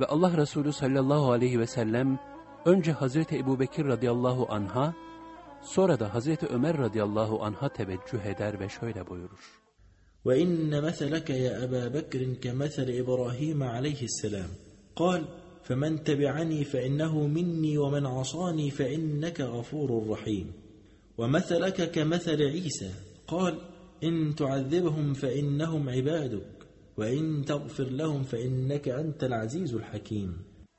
Ve Allah Resulü sallallahu aleyhi ve sellem önce Hazreti Ebubekir radıyallahu anha, sonra da Hazreti Ömer radıyallahu anha teveccüh eder ve şöyle buyurur. وإن مثلك يا أبا بكر كمثل إبراهيم عليه السلام قال فمن تبعني فإنه مني ومن عصاني فإنك غفور رحيم ومثلك كمثل عيسى قال إن تعذبهم فإنهم عبادك وإن تغفر لهم فإنك أنت العزيز الحكيم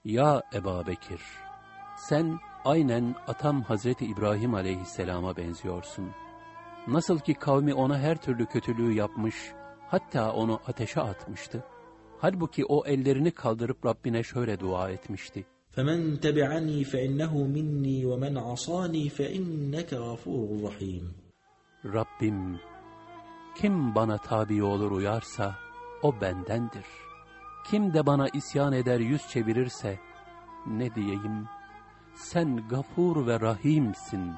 Ya Eba Bekir, sen aynen atam Hazreti İbrahim aleyhisselama benziyorsun. Nasıl ki kavmi ona her türlü kötülüğü yapmış, hatta onu ateşe atmıştı. Halbuki o ellerini kaldırıp Rabbine şöyle dua etmişti. فمن تبعني فإنه مني ومن عصاني فإنك غفور رحيم Rabbim, kim bana tabi olur uyarsa, o bendendir. Kim de bana isyan eder yüz çevirirse, ne diyeyim, Sen gafur ve rahimsin.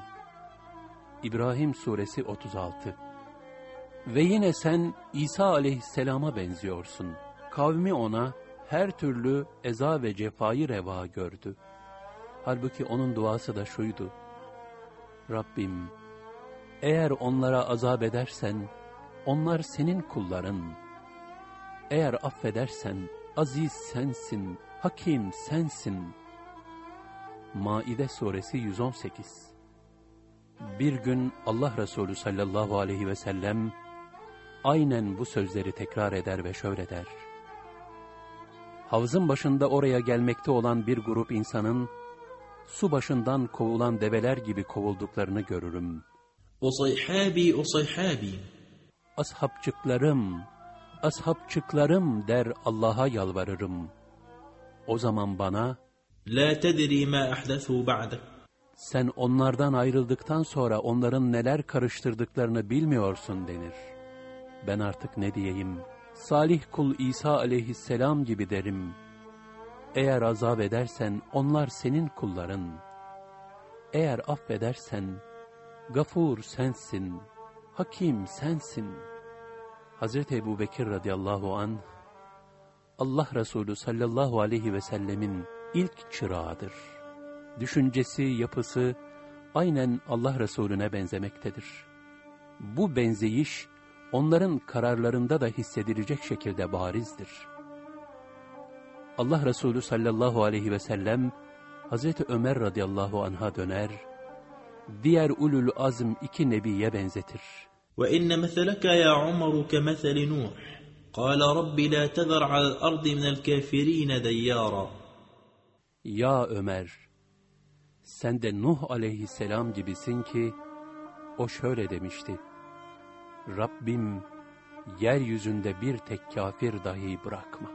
İbrahim Suresi 36 Ve yine sen İsa aleyhisselama benziyorsun. Kavmi ona her türlü eza ve cefayı reva gördü. Halbuki onun duası da şuydu. Rabbim, eğer onlara azap edersen, onlar senin kulların. Eğer affedersen, aziz sensin, hakim sensin. Maide suresi 118 Bir gün Allah Resulü sallallahu aleyhi ve sellem aynen bu sözleri tekrar eder ve şöyle der. Havzın başında oraya gelmekte olan bir grup insanın su başından kovulan develer gibi kovulduklarını görürüm. O sayhabi, o sayhabi. Ashabçıklarım, ashabçıklarım der Allah'a yalvarırım. O zaman bana, La tedri ma ahdathu ba'de. Sen onlardan ayrıldıktan sonra onların neler karıştırdıklarını bilmiyorsun denir. Ben artık ne diyeyim? Salih kul İsa aleyhisselam gibi derim. Eğer azap edersen onlar senin kulların. Eğer affedersen gafur sensin, hakim sensin. Hz. Ebu Bekir radıyallahu an Allah Resulü sallallahu aleyhi ve sellemin ilk çırağıdır. Düşüncesi, yapısı aynen Allah Resulüne benzemektedir. Bu benzeyiş onların kararlarında da hissedilecek şekilde barizdir. Allah Resulü sallallahu aleyhi ve sellem Hazreti Ömer radıyallahu anha döner, diğer ulul azm iki nebiye benzetir. وإن مثلك يا عمر كمثل نوح قال رب لا تذر على الأرض من الكافرين ديارا Ya Ömer, sen de Nuh aleyhisselam gibisin ki, o şöyle demişti. Rabbim, yeryüzünde bir tek kafir dahi bırakma.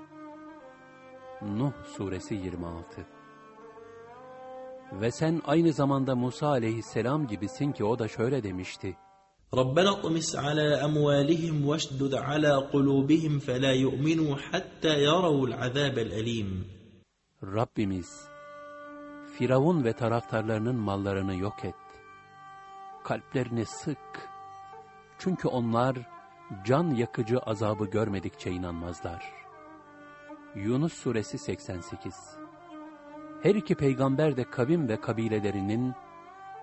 Nuh suresi 26 Ve sen aynı zamanda Musa aleyhisselam gibisin ki o da şöyle demişti. ربنا اطمس على أموالهم واشدد على قلوبهم فلا يؤمنوا حتى يروا العذاب الأليم Rabbimiz, Firavun ve taraftarlarının mallarını yok et. Kalplerini sık. Çünkü onlar can yakıcı azabı görmedikçe inanmazlar. Yunus Suresi 88 Her iki peygamber de kavim ve kabilelerinin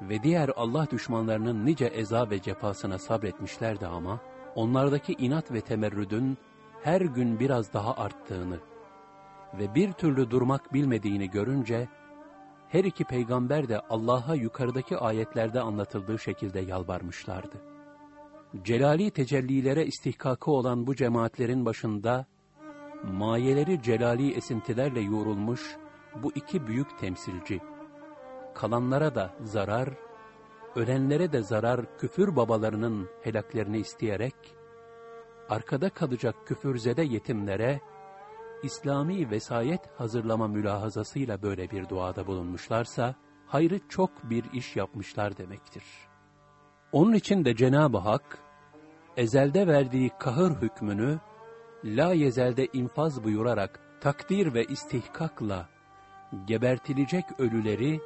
ve diğer Allah düşmanlarının nice eza ve cefasına sabretmişlerdi ama, onlardaki inat ve temerrüdün her gün biraz daha arttığını ve bir türlü durmak bilmediğini görünce, her iki peygamber de Allah'a yukarıdaki ayetlerde anlatıldığı şekilde yalvarmışlardı. Celali tecellilere istihkakı olan bu cemaatlerin başında, mayeleri celali esintilerle yoğrulmuş bu iki büyük temsilci, kalanlara da zarar, ölenlere de zarar küfür babalarının helaklerini isteyerek, arkada kalacak küfürzede yetimlere, İslami vesayet hazırlama mülahazasıyla böyle bir duada bulunmuşlarsa, hayrı çok bir iş yapmışlar demektir. Onun için de Cenab-ı Hak, ezelde verdiği kahır hükmünü, la yezelde infaz buyurarak takdir ve istihkakla gebertilecek ölüleri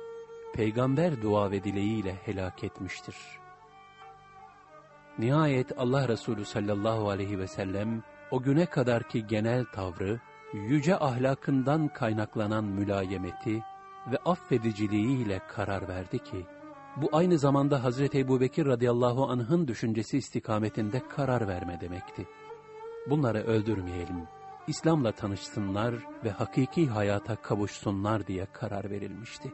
peygamber dua ve dileğiyle helak etmiştir. Nihayet Allah Resulü sallallahu aleyhi ve sellem o güne kadarki genel tavrı, yüce ahlakından kaynaklanan mülayemeti ve affediciliğiyle karar verdi ki, bu aynı zamanda Hazreti Ebu Bekir radıyallahu anh'ın düşüncesi istikametinde karar verme demekti. Bunları öldürmeyelim, İslam'la tanışsınlar ve hakiki hayata kavuşsunlar diye karar verilmişti.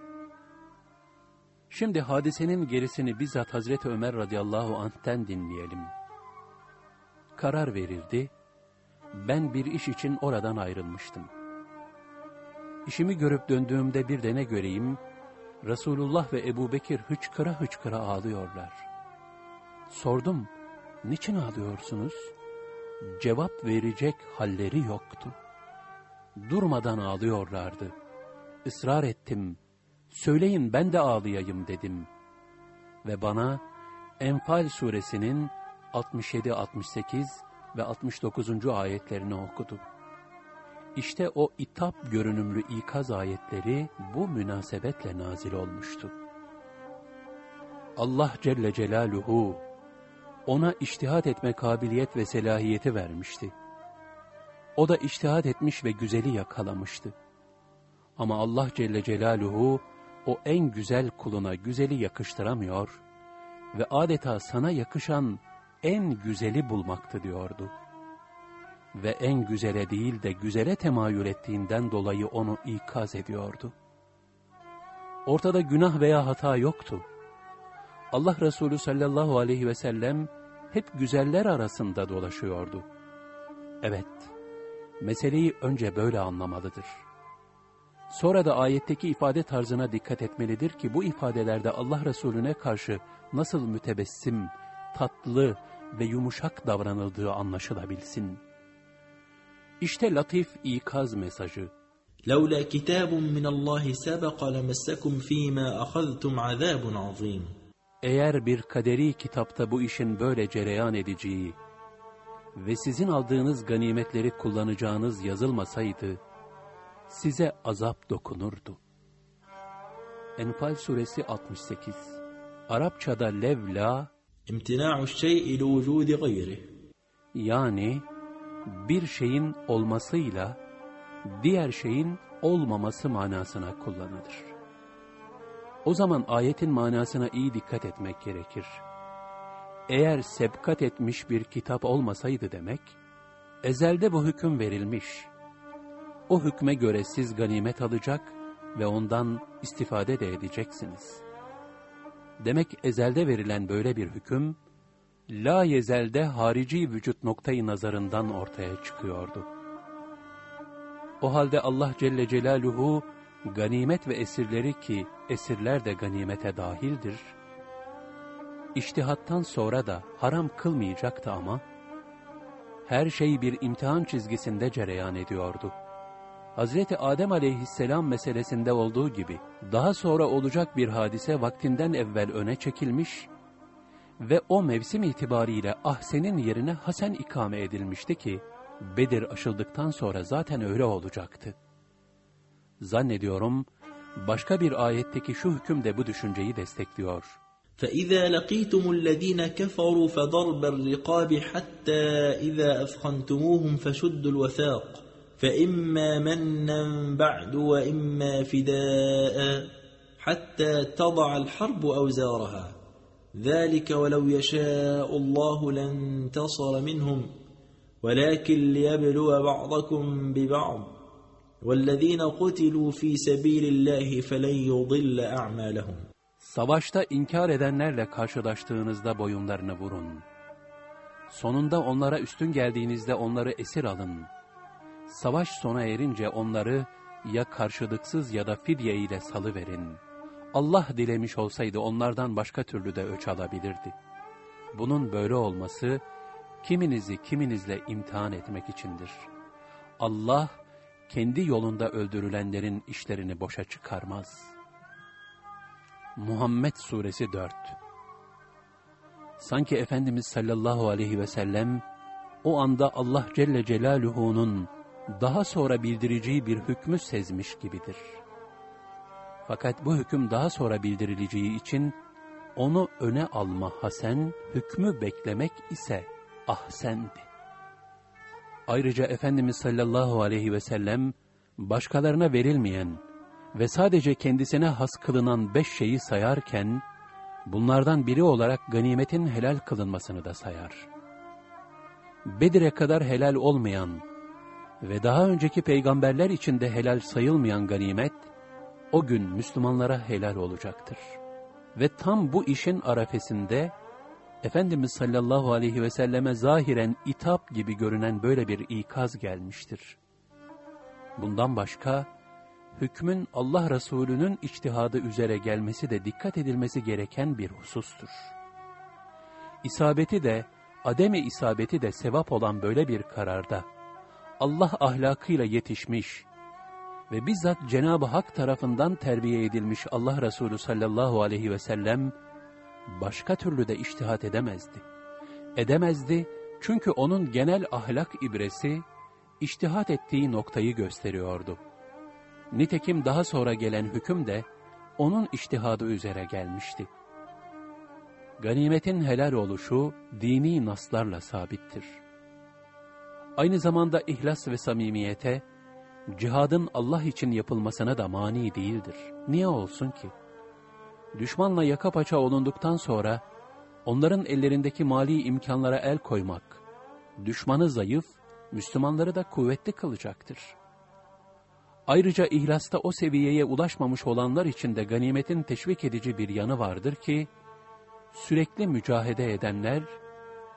Şimdi hadisenin gerisini bizzat Hazreti Ömer radıyallahu anh'ten dinleyelim. Karar verildi, ben bir iş için oradan ayrılmıştım. İşimi görüp döndüğümde bir de ne göreyim, Resulullah ve Ebu Bekir hıçkıra hıçkıra ağlıyorlar. Sordum, niçin ağlıyorsunuz? Cevap verecek halleri yoktu. Durmadan ağlıyorlardı. Israr ettim, söyleyin ben de ağlayayım dedim. Ve bana Enfal suresinin 67-68 ve 69. ayetlerini okudu. İşte o itap görünümlü ikaz ayetleri bu münasebetle nazil olmuştu. Allah Celle Celaluhu ona iştihat etme kabiliyet ve selahiyeti vermişti. O da iştihat etmiş ve güzeli yakalamıştı. Ama Allah Celle Celaluhu o en güzel kuluna güzeli yakıştıramıyor ve adeta sana yakışan en güzeli bulmaktı diyordu. Ve en güzele değil de güzele temayül ettiğinden dolayı onu ikaz ediyordu. Ortada günah veya hata yoktu. Allah Resulü sallallahu aleyhi ve sellem hep güzeller arasında dolaşıyordu. Evet, meseleyi önce böyle anlamalıdır. Sonra da ayetteki ifade tarzına dikkat etmelidir ki bu ifadelerde Allah Resulüne karşı nasıl mütebessim, tatlı ve yumuşak davranıldığı anlaşılabilsin. İşte latif ikaz mesajı. لولا كتاب من الله سبق لمسكم فيما أخذتم عذاب عظيم Eğer bir kaderi kitapta bu işin böyle cereyan edeceği ve sizin aldığınız ganimetleri kullanacağınız yazılmasaydı, size azap dokunurdu. Enfal suresi 68 Arapçada levla امتناع الشيء لوجود غيره yani bir şeyin olmasıyla diğer şeyin olmaması manasına kullanılır. O zaman ayetin manasına iyi dikkat etmek gerekir. Eğer sebkat etmiş bir kitap olmasaydı demek, ezelde bu hüküm verilmiş. O hükme göre siz ganimet alacak ve ondan istifade de edeceksiniz. Demek ezelde verilen böyle bir hüküm, la yezelde harici vücut noktayı nazarından ortaya çıkıyordu. O halde Allah Celle Celaluhu, ganimet ve esirleri ki esirler de ganimete dahildir, iştihattan sonra da haram kılmayacaktı ama, her şey bir imtihan çizgisinde cereyan ediyordu. Hazreti Adem aleyhisselam meselesinde olduğu gibi daha sonra olacak bir hadise vaktinden evvel öne çekilmiş ve o mevsim itibariyle Ahsen'in yerine Hasen ikame edilmişti ki Bedir aşıldıktan sonra zaten öyle olacaktı. Zannediyorum başka bir ayetteki şu hüküm de bu düşünceyi destekliyor. فإذا لقيتم الذين كفروا فضرب الرقاب حتى إذا أثخنتموهم فشدوا الوثاق فإما منا بعد وإما فداء حتى تضع الحرب أوزارها ذلك ولو يشاء الله لانتصر منهم ولكن ليبلو بعضكم ببعض والذين قتلوا في سبيل الله فلن يضل أعمالهم Savaşta inkar edenlerle karşılaştığınızda boyunlarını vurun. Sonunda onlara üstün geldiğinizde onları esir alın. Savaş sona erince onları ya karşılıksız ya da fidye ile salıverin. Allah dilemiş olsaydı onlardan başka türlü de öç alabilirdi. Bunun böyle olması, kiminizi kiminizle imtihan etmek içindir. Allah, kendi yolunda öldürülenlerin işlerini boşa çıkarmaz.'' Muhammed Suresi 4 Sanki Efendimiz sallallahu aleyhi ve sellem, o anda Allah Celle Celaluhu'nun daha sonra bildireceği bir hükmü sezmiş gibidir. Fakat bu hüküm daha sonra bildirileceği için, onu öne alma hasen, hükmü beklemek ise ahsendi. Ayrıca Efendimiz sallallahu aleyhi ve sellem, başkalarına verilmeyen, ve sadece kendisine has kılınan beş şeyi sayarken, bunlardan biri olarak ganimetin helal kılınmasını da sayar. Bedir'e kadar helal olmayan ve daha önceki peygamberler için de helal sayılmayan ganimet, o gün Müslümanlara helal olacaktır. Ve tam bu işin arafesinde, Efendimiz sallallahu aleyhi ve selleme zahiren itap gibi görünen böyle bir ikaz gelmiştir. Bundan başka, hükmün Allah Resulü'nün içtihadı üzere gelmesi de dikkat edilmesi gereken bir husustur. İsabeti de, ademi isabeti de sevap olan böyle bir kararda, Allah ahlakıyla yetişmiş ve bizzat Cenab-ı Hak tarafından terbiye edilmiş Allah Resulü sallallahu aleyhi ve sellem, başka türlü de iştihat edemezdi. Edemezdi çünkü onun genel ahlak ibresi, iştihat ettiği noktayı gösteriyordu. Nitekim daha sonra gelen hüküm de onun iştihadı üzere gelmişti. Ganimetin helal oluşu dini naslarla sabittir. Aynı zamanda ihlas ve samimiyete, cihadın Allah için yapılmasına da mani değildir. Niye olsun ki? Düşmanla yaka paça olunduktan sonra, onların ellerindeki mali imkanlara el koymak, düşmanı zayıf, Müslümanları da kuvvetli kılacaktır.'' Ayrıca ihlasta o seviyeye ulaşmamış olanlar için de ganimetin teşvik edici bir yanı vardır ki, sürekli mücahede edenler,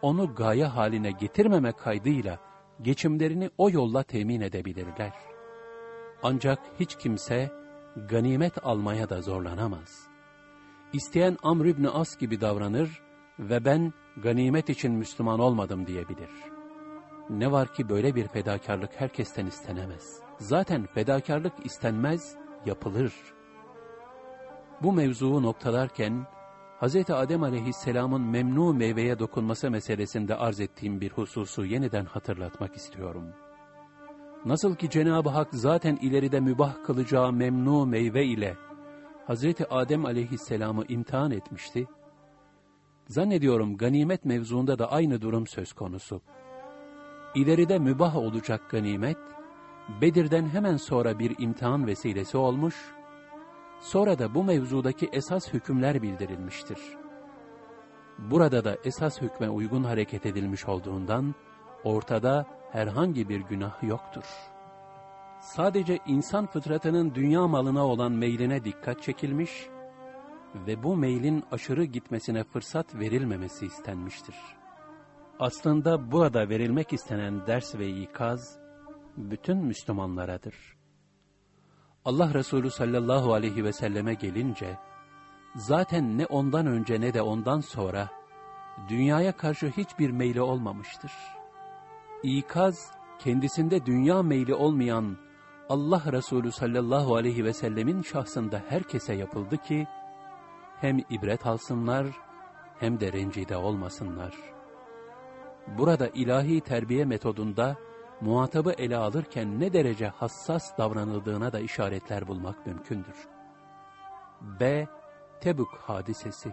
onu gaye haline getirmeme kaydıyla geçimlerini o yolla temin edebilirler. Ancak hiç kimse ganimet almaya da zorlanamaz. İsteyen Amr ibn As gibi davranır ve ben ganimet için Müslüman olmadım diyebilir. Ne var ki böyle bir fedakarlık herkesten istenemez.'' Zaten fedakarlık istenmez, yapılır. Bu mevzuu noktalarken, Hz. Adem aleyhisselamın memnu meyveye dokunması meselesinde arz ettiğim bir hususu yeniden hatırlatmak istiyorum. Nasıl ki Cenab-ı Hak zaten ileride mübah kılacağı memnu meyve ile Hz. Adem aleyhisselamı imtihan etmişti, zannediyorum ganimet mevzuunda da aynı durum söz konusu. İleride mübah olacak ganimet, Bedir'den hemen sonra bir imtihan vesilesi olmuş, sonra da bu mevzudaki esas hükümler bildirilmiştir. Burada da esas hükme uygun hareket edilmiş olduğundan, ortada herhangi bir günah yoktur. Sadece insan fıtratının dünya malına olan meyline dikkat çekilmiş ve bu meylin aşırı gitmesine fırsat verilmemesi istenmiştir. Aslında burada verilmek istenen ders ve ikaz, bütün Müslümanlaradır. Allah Resulü sallallahu aleyhi ve selleme gelince, zaten ne ondan önce ne de ondan sonra, dünyaya karşı hiçbir meyli olmamıştır. İkaz, kendisinde dünya meyli olmayan, Allah Resulü sallallahu aleyhi ve sellemin şahsında herkese yapıldı ki, hem ibret alsınlar, hem de rencide olmasınlar. Burada ilahi terbiye metodunda, muhatabı ele alırken ne derece hassas davranıldığına da işaretler bulmak mümkündür. B. Tebuk hadisesi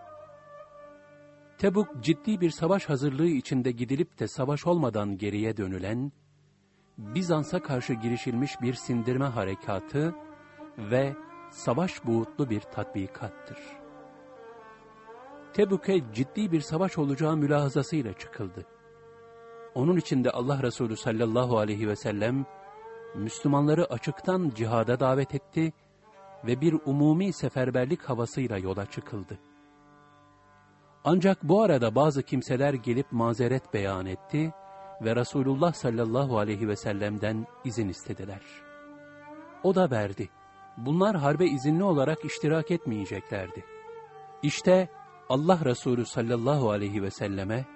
Tebuk ciddi bir savaş hazırlığı içinde gidilip de savaş olmadan geriye dönülen, Bizans'a karşı girişilmiş bir sindirme harekatı ve savaş buğutlu bir tatbikattır. Tebuk'e ciddi bir savaş olacağı mülahazasıyla çıkıldı. Onun içinde Allah Resulü sallallahu aleyhi ve sellem, Müslümanları açıktan cihada davet etti ve bir umumi seferberlik havasıyla yola çıkıldı. Ancak bu arada bazı kimseler gelip mazeret beyan etti ve Resulullah sallallahu aleyhi ve sellem'den izin istediler. O da verdi. Bunlar harbe izinli olarak iştirak etmeyeceklerdi. İşte Allah Resulü sallallahu aleyhi ve selleme,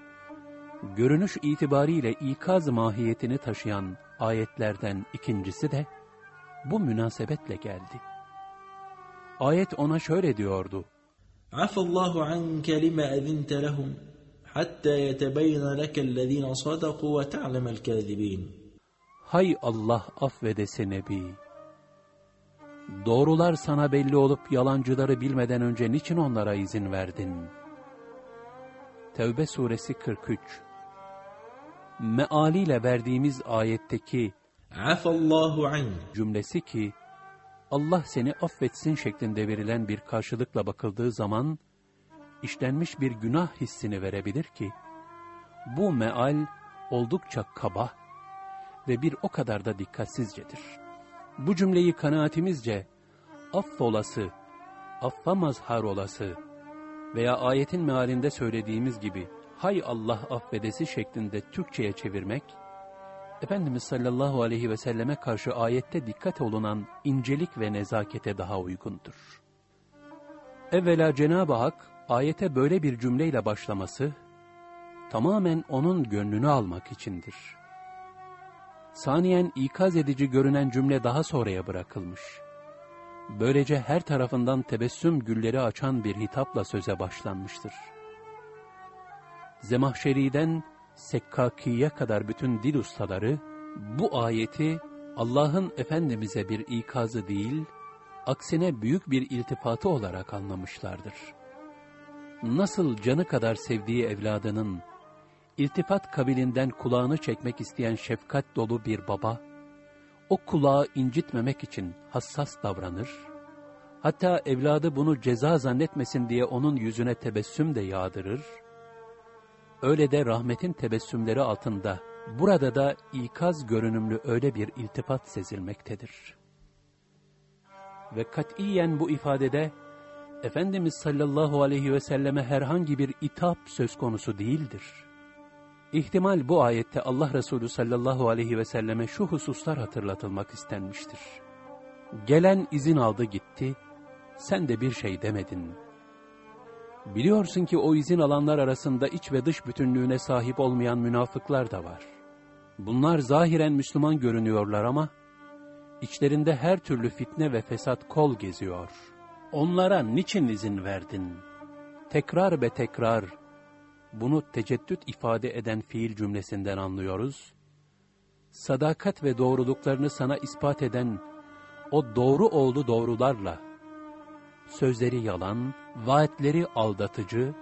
görünüş itibariyle ikaz mahiyetini taşıyan ayetlerden ikincisi de bu münasebetle geldi. Ayet ona şöyle diyordu. Afallahu anke lima ezinte lehum hatta yetebeyyene lekellezine sadaku ve ta'lemel kâzibîn. Hay Allah affedese Nebi! Doğrular sana belli olup yalancıları bilmeden önce niçin onlara izin verdin? Tevbe suresi 43 Mealiyle verdiğimiz ayetteki Afallahu anke cümlesi ki Allah seni affetsin şeklinde verilen bir karşılıkla bakıldığı zaman işlenmiş bir günah hissini verebilir ki bu meal oldukça kaba ve bir o kadar da dikkatsizcedir. Bu cümleyi kanaatimizce affolası, affa mazhar olası veya ayetin mealinde söylediğimiz gibi hay Allah affedesi şeklinde Türkçe'ye çevirmek Efendimiz sallallahu aleyhi ve selleme karşı ayette dikkat olunan incelik ve nezakete daha uygundur. Evvela Cenab-ı Hak ayete böyle bir cümleyle başlaması tamamen onun gönlünü almak içindir. Saniyen ikaz edici görünen cümle daha sonraya bırakılmış. Böylece her tarafından tebessüm gülleri açan bir hitapla söze başlanmıştır. Zemahşeri'den Sekkaki'ye kadar bütün dil ustaları bu ayeti Allah'ın Efendimiz'e bir ikazı değil, aksine büyük bir iltifatı olarak anlamışlardır. Nasıl canı kadar sevdiği evladının, iltifat kabilinden kulağını çekmek isteyen şefkat dolu bir baba, o kulağı incitmemek için hassas davranır, hatta evladı bunu ceza zannetmesin diye onun yüzüne tebessüm de yağdırır, öyle de rahmetin tebessümleri altında, burada da ikaz görünümlü öyle bir iltifat sezilmektedir. Ve katiyen bu ifadede, Efendimiz sallallahu aleyhi ve selleme herhangi bir itap söz konusu değildir. İhtimal bu ayette Allah Resulü sallallahu aleyhi ve selleme şu hususlar hatırlatılmak istenmiştir. Gelen izin aldı gitti, sen de bir şey demedin. Biliyorsun ki o izin alanlar arasında iç ve dış bütünlüğüne sahip olmayan münafıklar da var. Bunlar zahiren Müslüman görünüyorlar ama, içlerinde her türlü fitne ve fesat kol geziyor.'' Onlara niçin izin verdin? Tekrar be tekrar, bunu teceddüt ifade eden fiil cümlesinden anlıyoruz. Sadakat ve doğruluklarını sana ispat eden o doğru oldu doğrularla, sözleri yalan, vaatleri aldatıcı,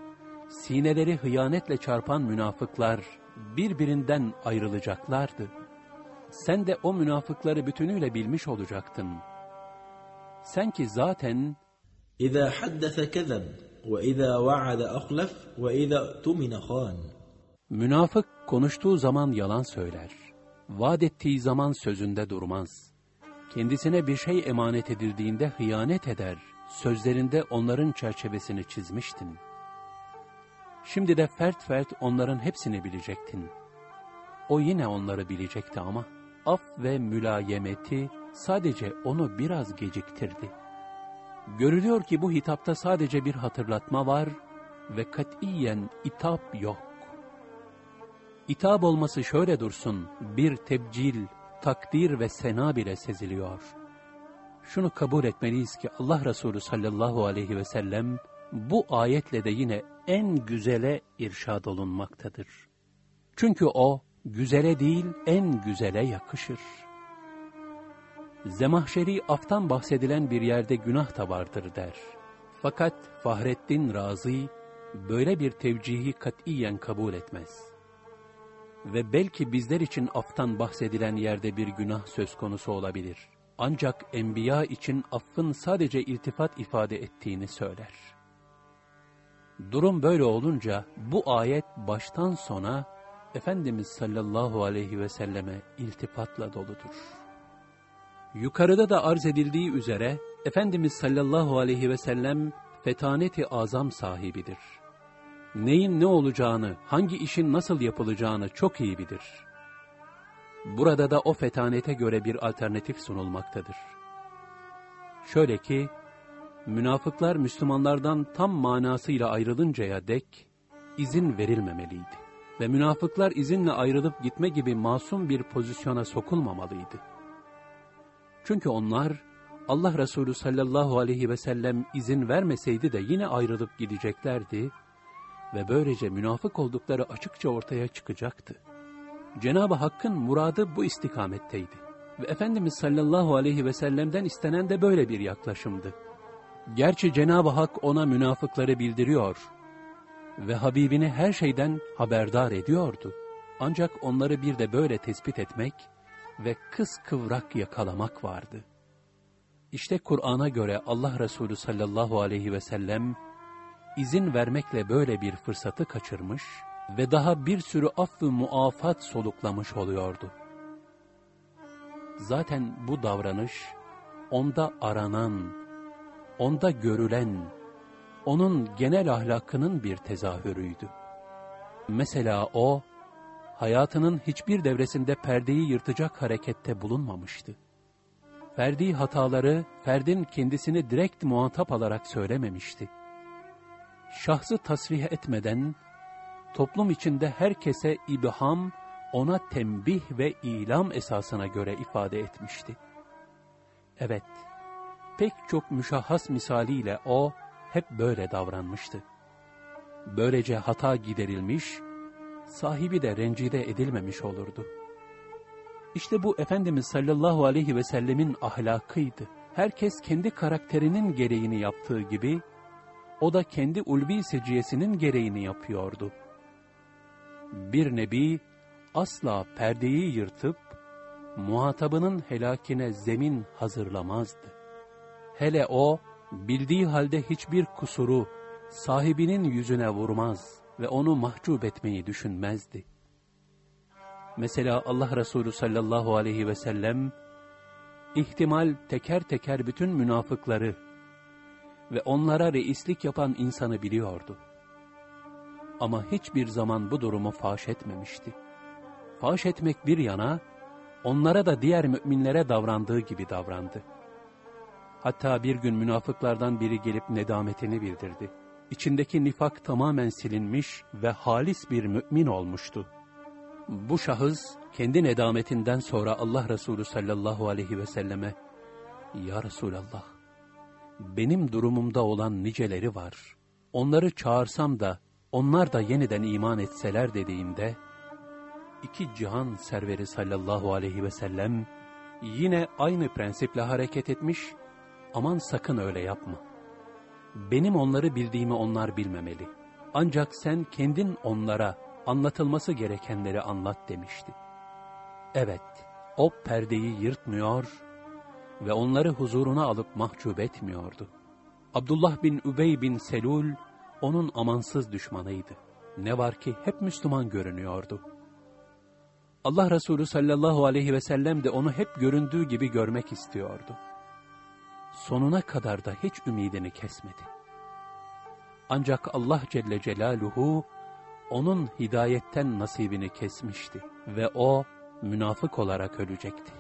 sineleri hıyanetle çarpan münafıklar birbirinden ayrılacaklardı. Sen de o münafıkları bütünüyle bilmiş olacaktın. Sen ki zaten إذا حدث كذب وإذا وعد أخلف وإذا اؤتمن خان Münafık konuştuğu zaman yalan söyler. Vaat ettiği zaman sözünde durmaz. Kendisine bir şey emanet edildiğinde hıyanet eder. Sözlerinde onların çerçevesini çizmiştin. Şimdi de fert fert onların hepsini bilecektin. O yine onları bilecekti ama af ve mülayemeti sadece onu biraz geciktirdi.'' Görülüyor ki bu hitapta sadece bir hatırlatma var ve katiyen itap yok. İtab olması şöyle dursun, bir tebcil, takdir ve sena bile seziliyor. Şunu kabul etmeliyiz ki Allah Resulü sallallahu aleyhi ve sellem bu ayetle de yine en güzele irşad olunmaktadır. Çünkü o güzele değil en güzele yakışır. Zemahşeri aftan bahsedilen bir yerde günah da vardır der. Fakat Fahrettin Razi böyle bir tevcihi katiyen kabul etmez. Ve belki bizler için aftan bahsedilen yerde bir günah söz konusu olabilir. Ancak enbiya için affın sadece iltifat ifade ettiğini söyler. Durum böyle olunca bu ayet baştan sona Efendimiz sallallahu aleyhi ve selleme iltifatla doludur. Yukarıda da arz edildiği üzere Efendimiz sallallahu aleyhi ve sellem fetaneti azam sahibidir. Neyin ne olacağını, hangi işin nasıl yapılacağını çok iyi bilir. Burada da o fetanete göre bir alternatif sunulmaktadır. Şöyle ki, münafıklar Müslümanlardan tam manasıyla ayrılıncaya dek izin verilmemeliydi. Ve münafıklar izinle ayrılıp gitme gibi masum bir pozisyona sokulmamalıydı. Çünkü onlar Allah Resulü sallallahu aleyhi ve sellem izin vermeseydi de yine ayrılıp gideceklerdi ve böylece münafık oldukları açıkça ortaya çıkacaktı. Cenab-ı Hakk'ın muradı bu istikametteydi. Ve Efendimiz sallallahu aleyhi ve sellem'den istenen de böyle bir yaklaşımdı. Gerçi Cenab-ı Hak ona münafıkları bildiriyor ve Habibini her şeyden haberdar ediyordu. Ancak onları bir de böyle tespit etmek ve kıskıvrak yakalamak vardı. İşte Kur'an'a göre Allah Resulü sallallahu aleyhi ve sellem izin vermekle böyle bir fırsatı kaçırmış ve daha bir sürü affı muafat soluklamış oluyordu. Zaten bu davranış onda aranan, onda görülen, onun genel ahlakının bir tezahürüydü. Mesela o, hayatının hiçbir devresinde perdeyi yırtacak harekette bulunmamıştı. Ferdi hataları, ferdin kendisini direkt muhatap alarak söylememişti. Şahsı tasrih etmeden, toplum içinde herkese ibham, ona tembih ve ilam esasına göre ifade etmişti. Evet, pek çok müşahhas misaliyle o, hep böyle davranmıştı. Böylece hata giderilmiş, sahibi de rencide edilmemiş olurdu. İşte bu Efendimiz sallallahu aleyhi ve sellemin ahlakıydı. Herkes kendi karakterinin gereğini yaptığı gibi, o da kendi ulvi seciyesinin gereğini yapıyordu. Bir nebi asla perdeyi yırtıp, muhatabının helakine zemin hazırlamazdı. Hele o, bildiği halde hiçbir kusuru sahibinin yüzüne vurmaz ve onu mahcup etmeyi düşünmezdi. Mesela Allah Resulü sallallahu aleyhi ve sellem, ihtimal teker teker bütün münafıkları ve onlara reislik yapan insanı biliyordu. Ama hiçbir zaman bu durumu faş etmemişti. Faş etmek bir yana, onlara da diğer müminlere davrandığı gibi davrandı. Hatta bir gün münafıklardan biri gelip nedametini bildirdi içindeki nifak tamamen silinmiş ve halis bir mümin olmuştu. Bu şahıs kendi nedametinden sonra Allah Resulü sallallahu aleyhi ve selleme Ya Resulallah benim durumumda olan niceleri var. Onları çağırsam da onlar da yeniden iman etseler dediğinde iki cihan serveri sallallahu aleyhi ve sellem yine aynı prensiple hareket etmiş aman sakın öyle yapma benim onları bildiğimi onlar bilmemeli. Ancak sen kendin onlara anlatılması gerekenleri anlat demişti. Evet, o perdeyi yırtmıyor ve onları huzuruna alıp mahcup etmiyordu. Abdullah bin Übey bin Selul, onun amansız düşmanıydı. Ne var ki hep Müslüman görünüyordu. Allah Resulü sallallahu aleyhi ve sellem de onu hep göründüğü gibi görmek istiyordu sonuna kadar da hiç ümidini kesmedi. Ancak Allah Celle Celaluhu onun hidayetten nasibini kesmişti ve o münafık olarak ölecekti.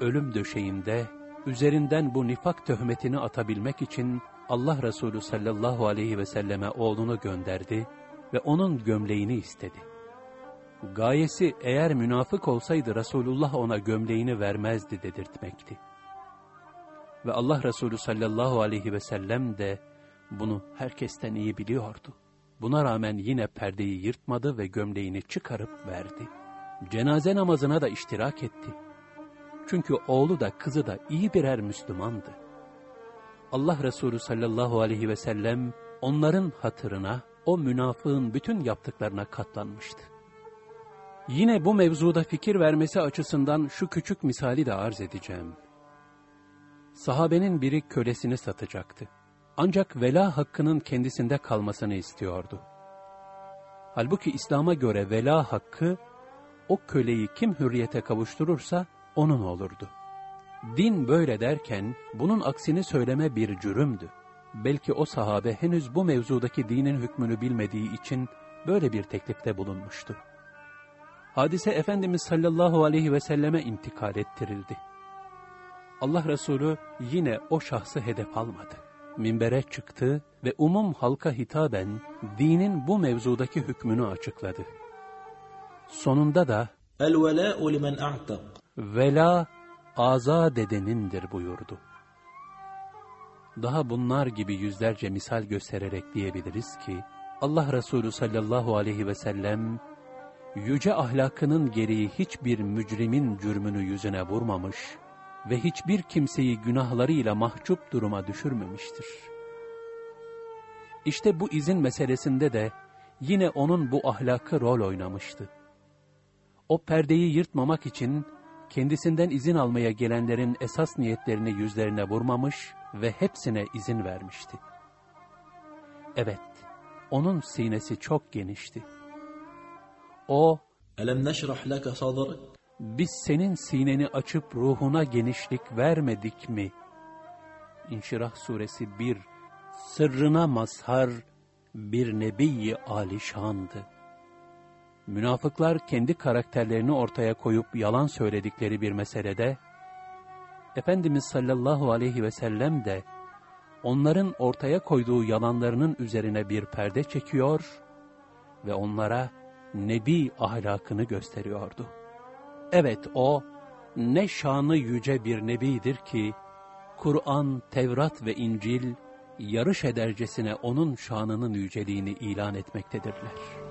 Ölüm döşeğinde üzerinden bu nifak töhmetini atabilmek için Allah Resulü sallallahu aleyhi ve selleme oğlunu gönderdi ve onun gömleğini istedi. Gayesi eğer münafık olsaydı Resulullah ona gömleğini vermezdi dedirtmekti. Ve Allah Resulü sallallahu aleyhi ve sellem de bunu herkesten iyi biliyordu. Buna rağmen yine perdeyi yırtmadı ve gömleğini çıkarıp verdi. Cenaze namazına da iştirak etti. Çünkü oğlu da kızı da iyi birer Müslümandı. Allah Resulü sallallahu aleyhi ve sellem onların hatırına o münafığın bütün yaptıklarına katlanmıştı. Yine bu mevzuda fikir vermesi açısından şu küçük misali de arz edeceğim. Sahabenin biri kölesini satacaktı. Ancak vela hakkının kendisinde kalmasını istiyordu. Halbuki İslam'a göre vela hakkı, o köleyi kim hürriyete kavuşturursa onun olurdu. Din böyle derken bunun aksini söyleme bir cürümdü. Belki o sahabe henüz bu mevzudaki dinin hükmünü bilmediği için böyle bir teklifte bulunmuştu. Hadise Efendimiz sallallahu aleyhi ve selleme intikal ettirildi. Allah Resulü yine o şahsı hedef almadı. Minbere çıktı ve umum halka hitaben dinin bu mevzudaki hükmünü açıkladı. Sonunda da El velâ'u limen a'tak Vela azad edenindir buyurdu. Daha bunlar gibi yüzlerce misal göstererek diyebiliriz ki, Allah Resulü sallallahu aleyhi ve sellem, yüce ahlakının gereği hiçbir mücrimin cürmünü yüzüne vurmamış ve hiçbir kimseyi günahlarıyla mahcup duruma düşürmemiştir. İşte bu izin meselesinde de yine onun bu ahlakı rol oynamıştı. O perdeyi yırtmamak için kendisinden izin almaya gelenlerin esas niyetlerini yüzlerine vurmamış ve hepsine izin vermişti. Evet, onun sinesi çok genişti. O, Elem neşrah leke sadrak? Biz senin sineni açıp ruhuna genişlik vermedik mi? İnşirah suresi 1 Sırrına mazhar bir nebiyi alişandı. Münafıklar kendi karakterlerini ortaya koyup yalan söyledikleri bir meselede, Efendimiz sallallahu aleyhi ve sellem de onların ortaya koyduğu yalanlarının üzerine bir perde çekiyor ve onlara nebi ahlakını gösteriyordu. Evet o ne şanı yüce bir nebidir ki, Kur'an, Tevrat ve İncil yarış edercesine onun şanının yüceliğini ilan etmektedirler.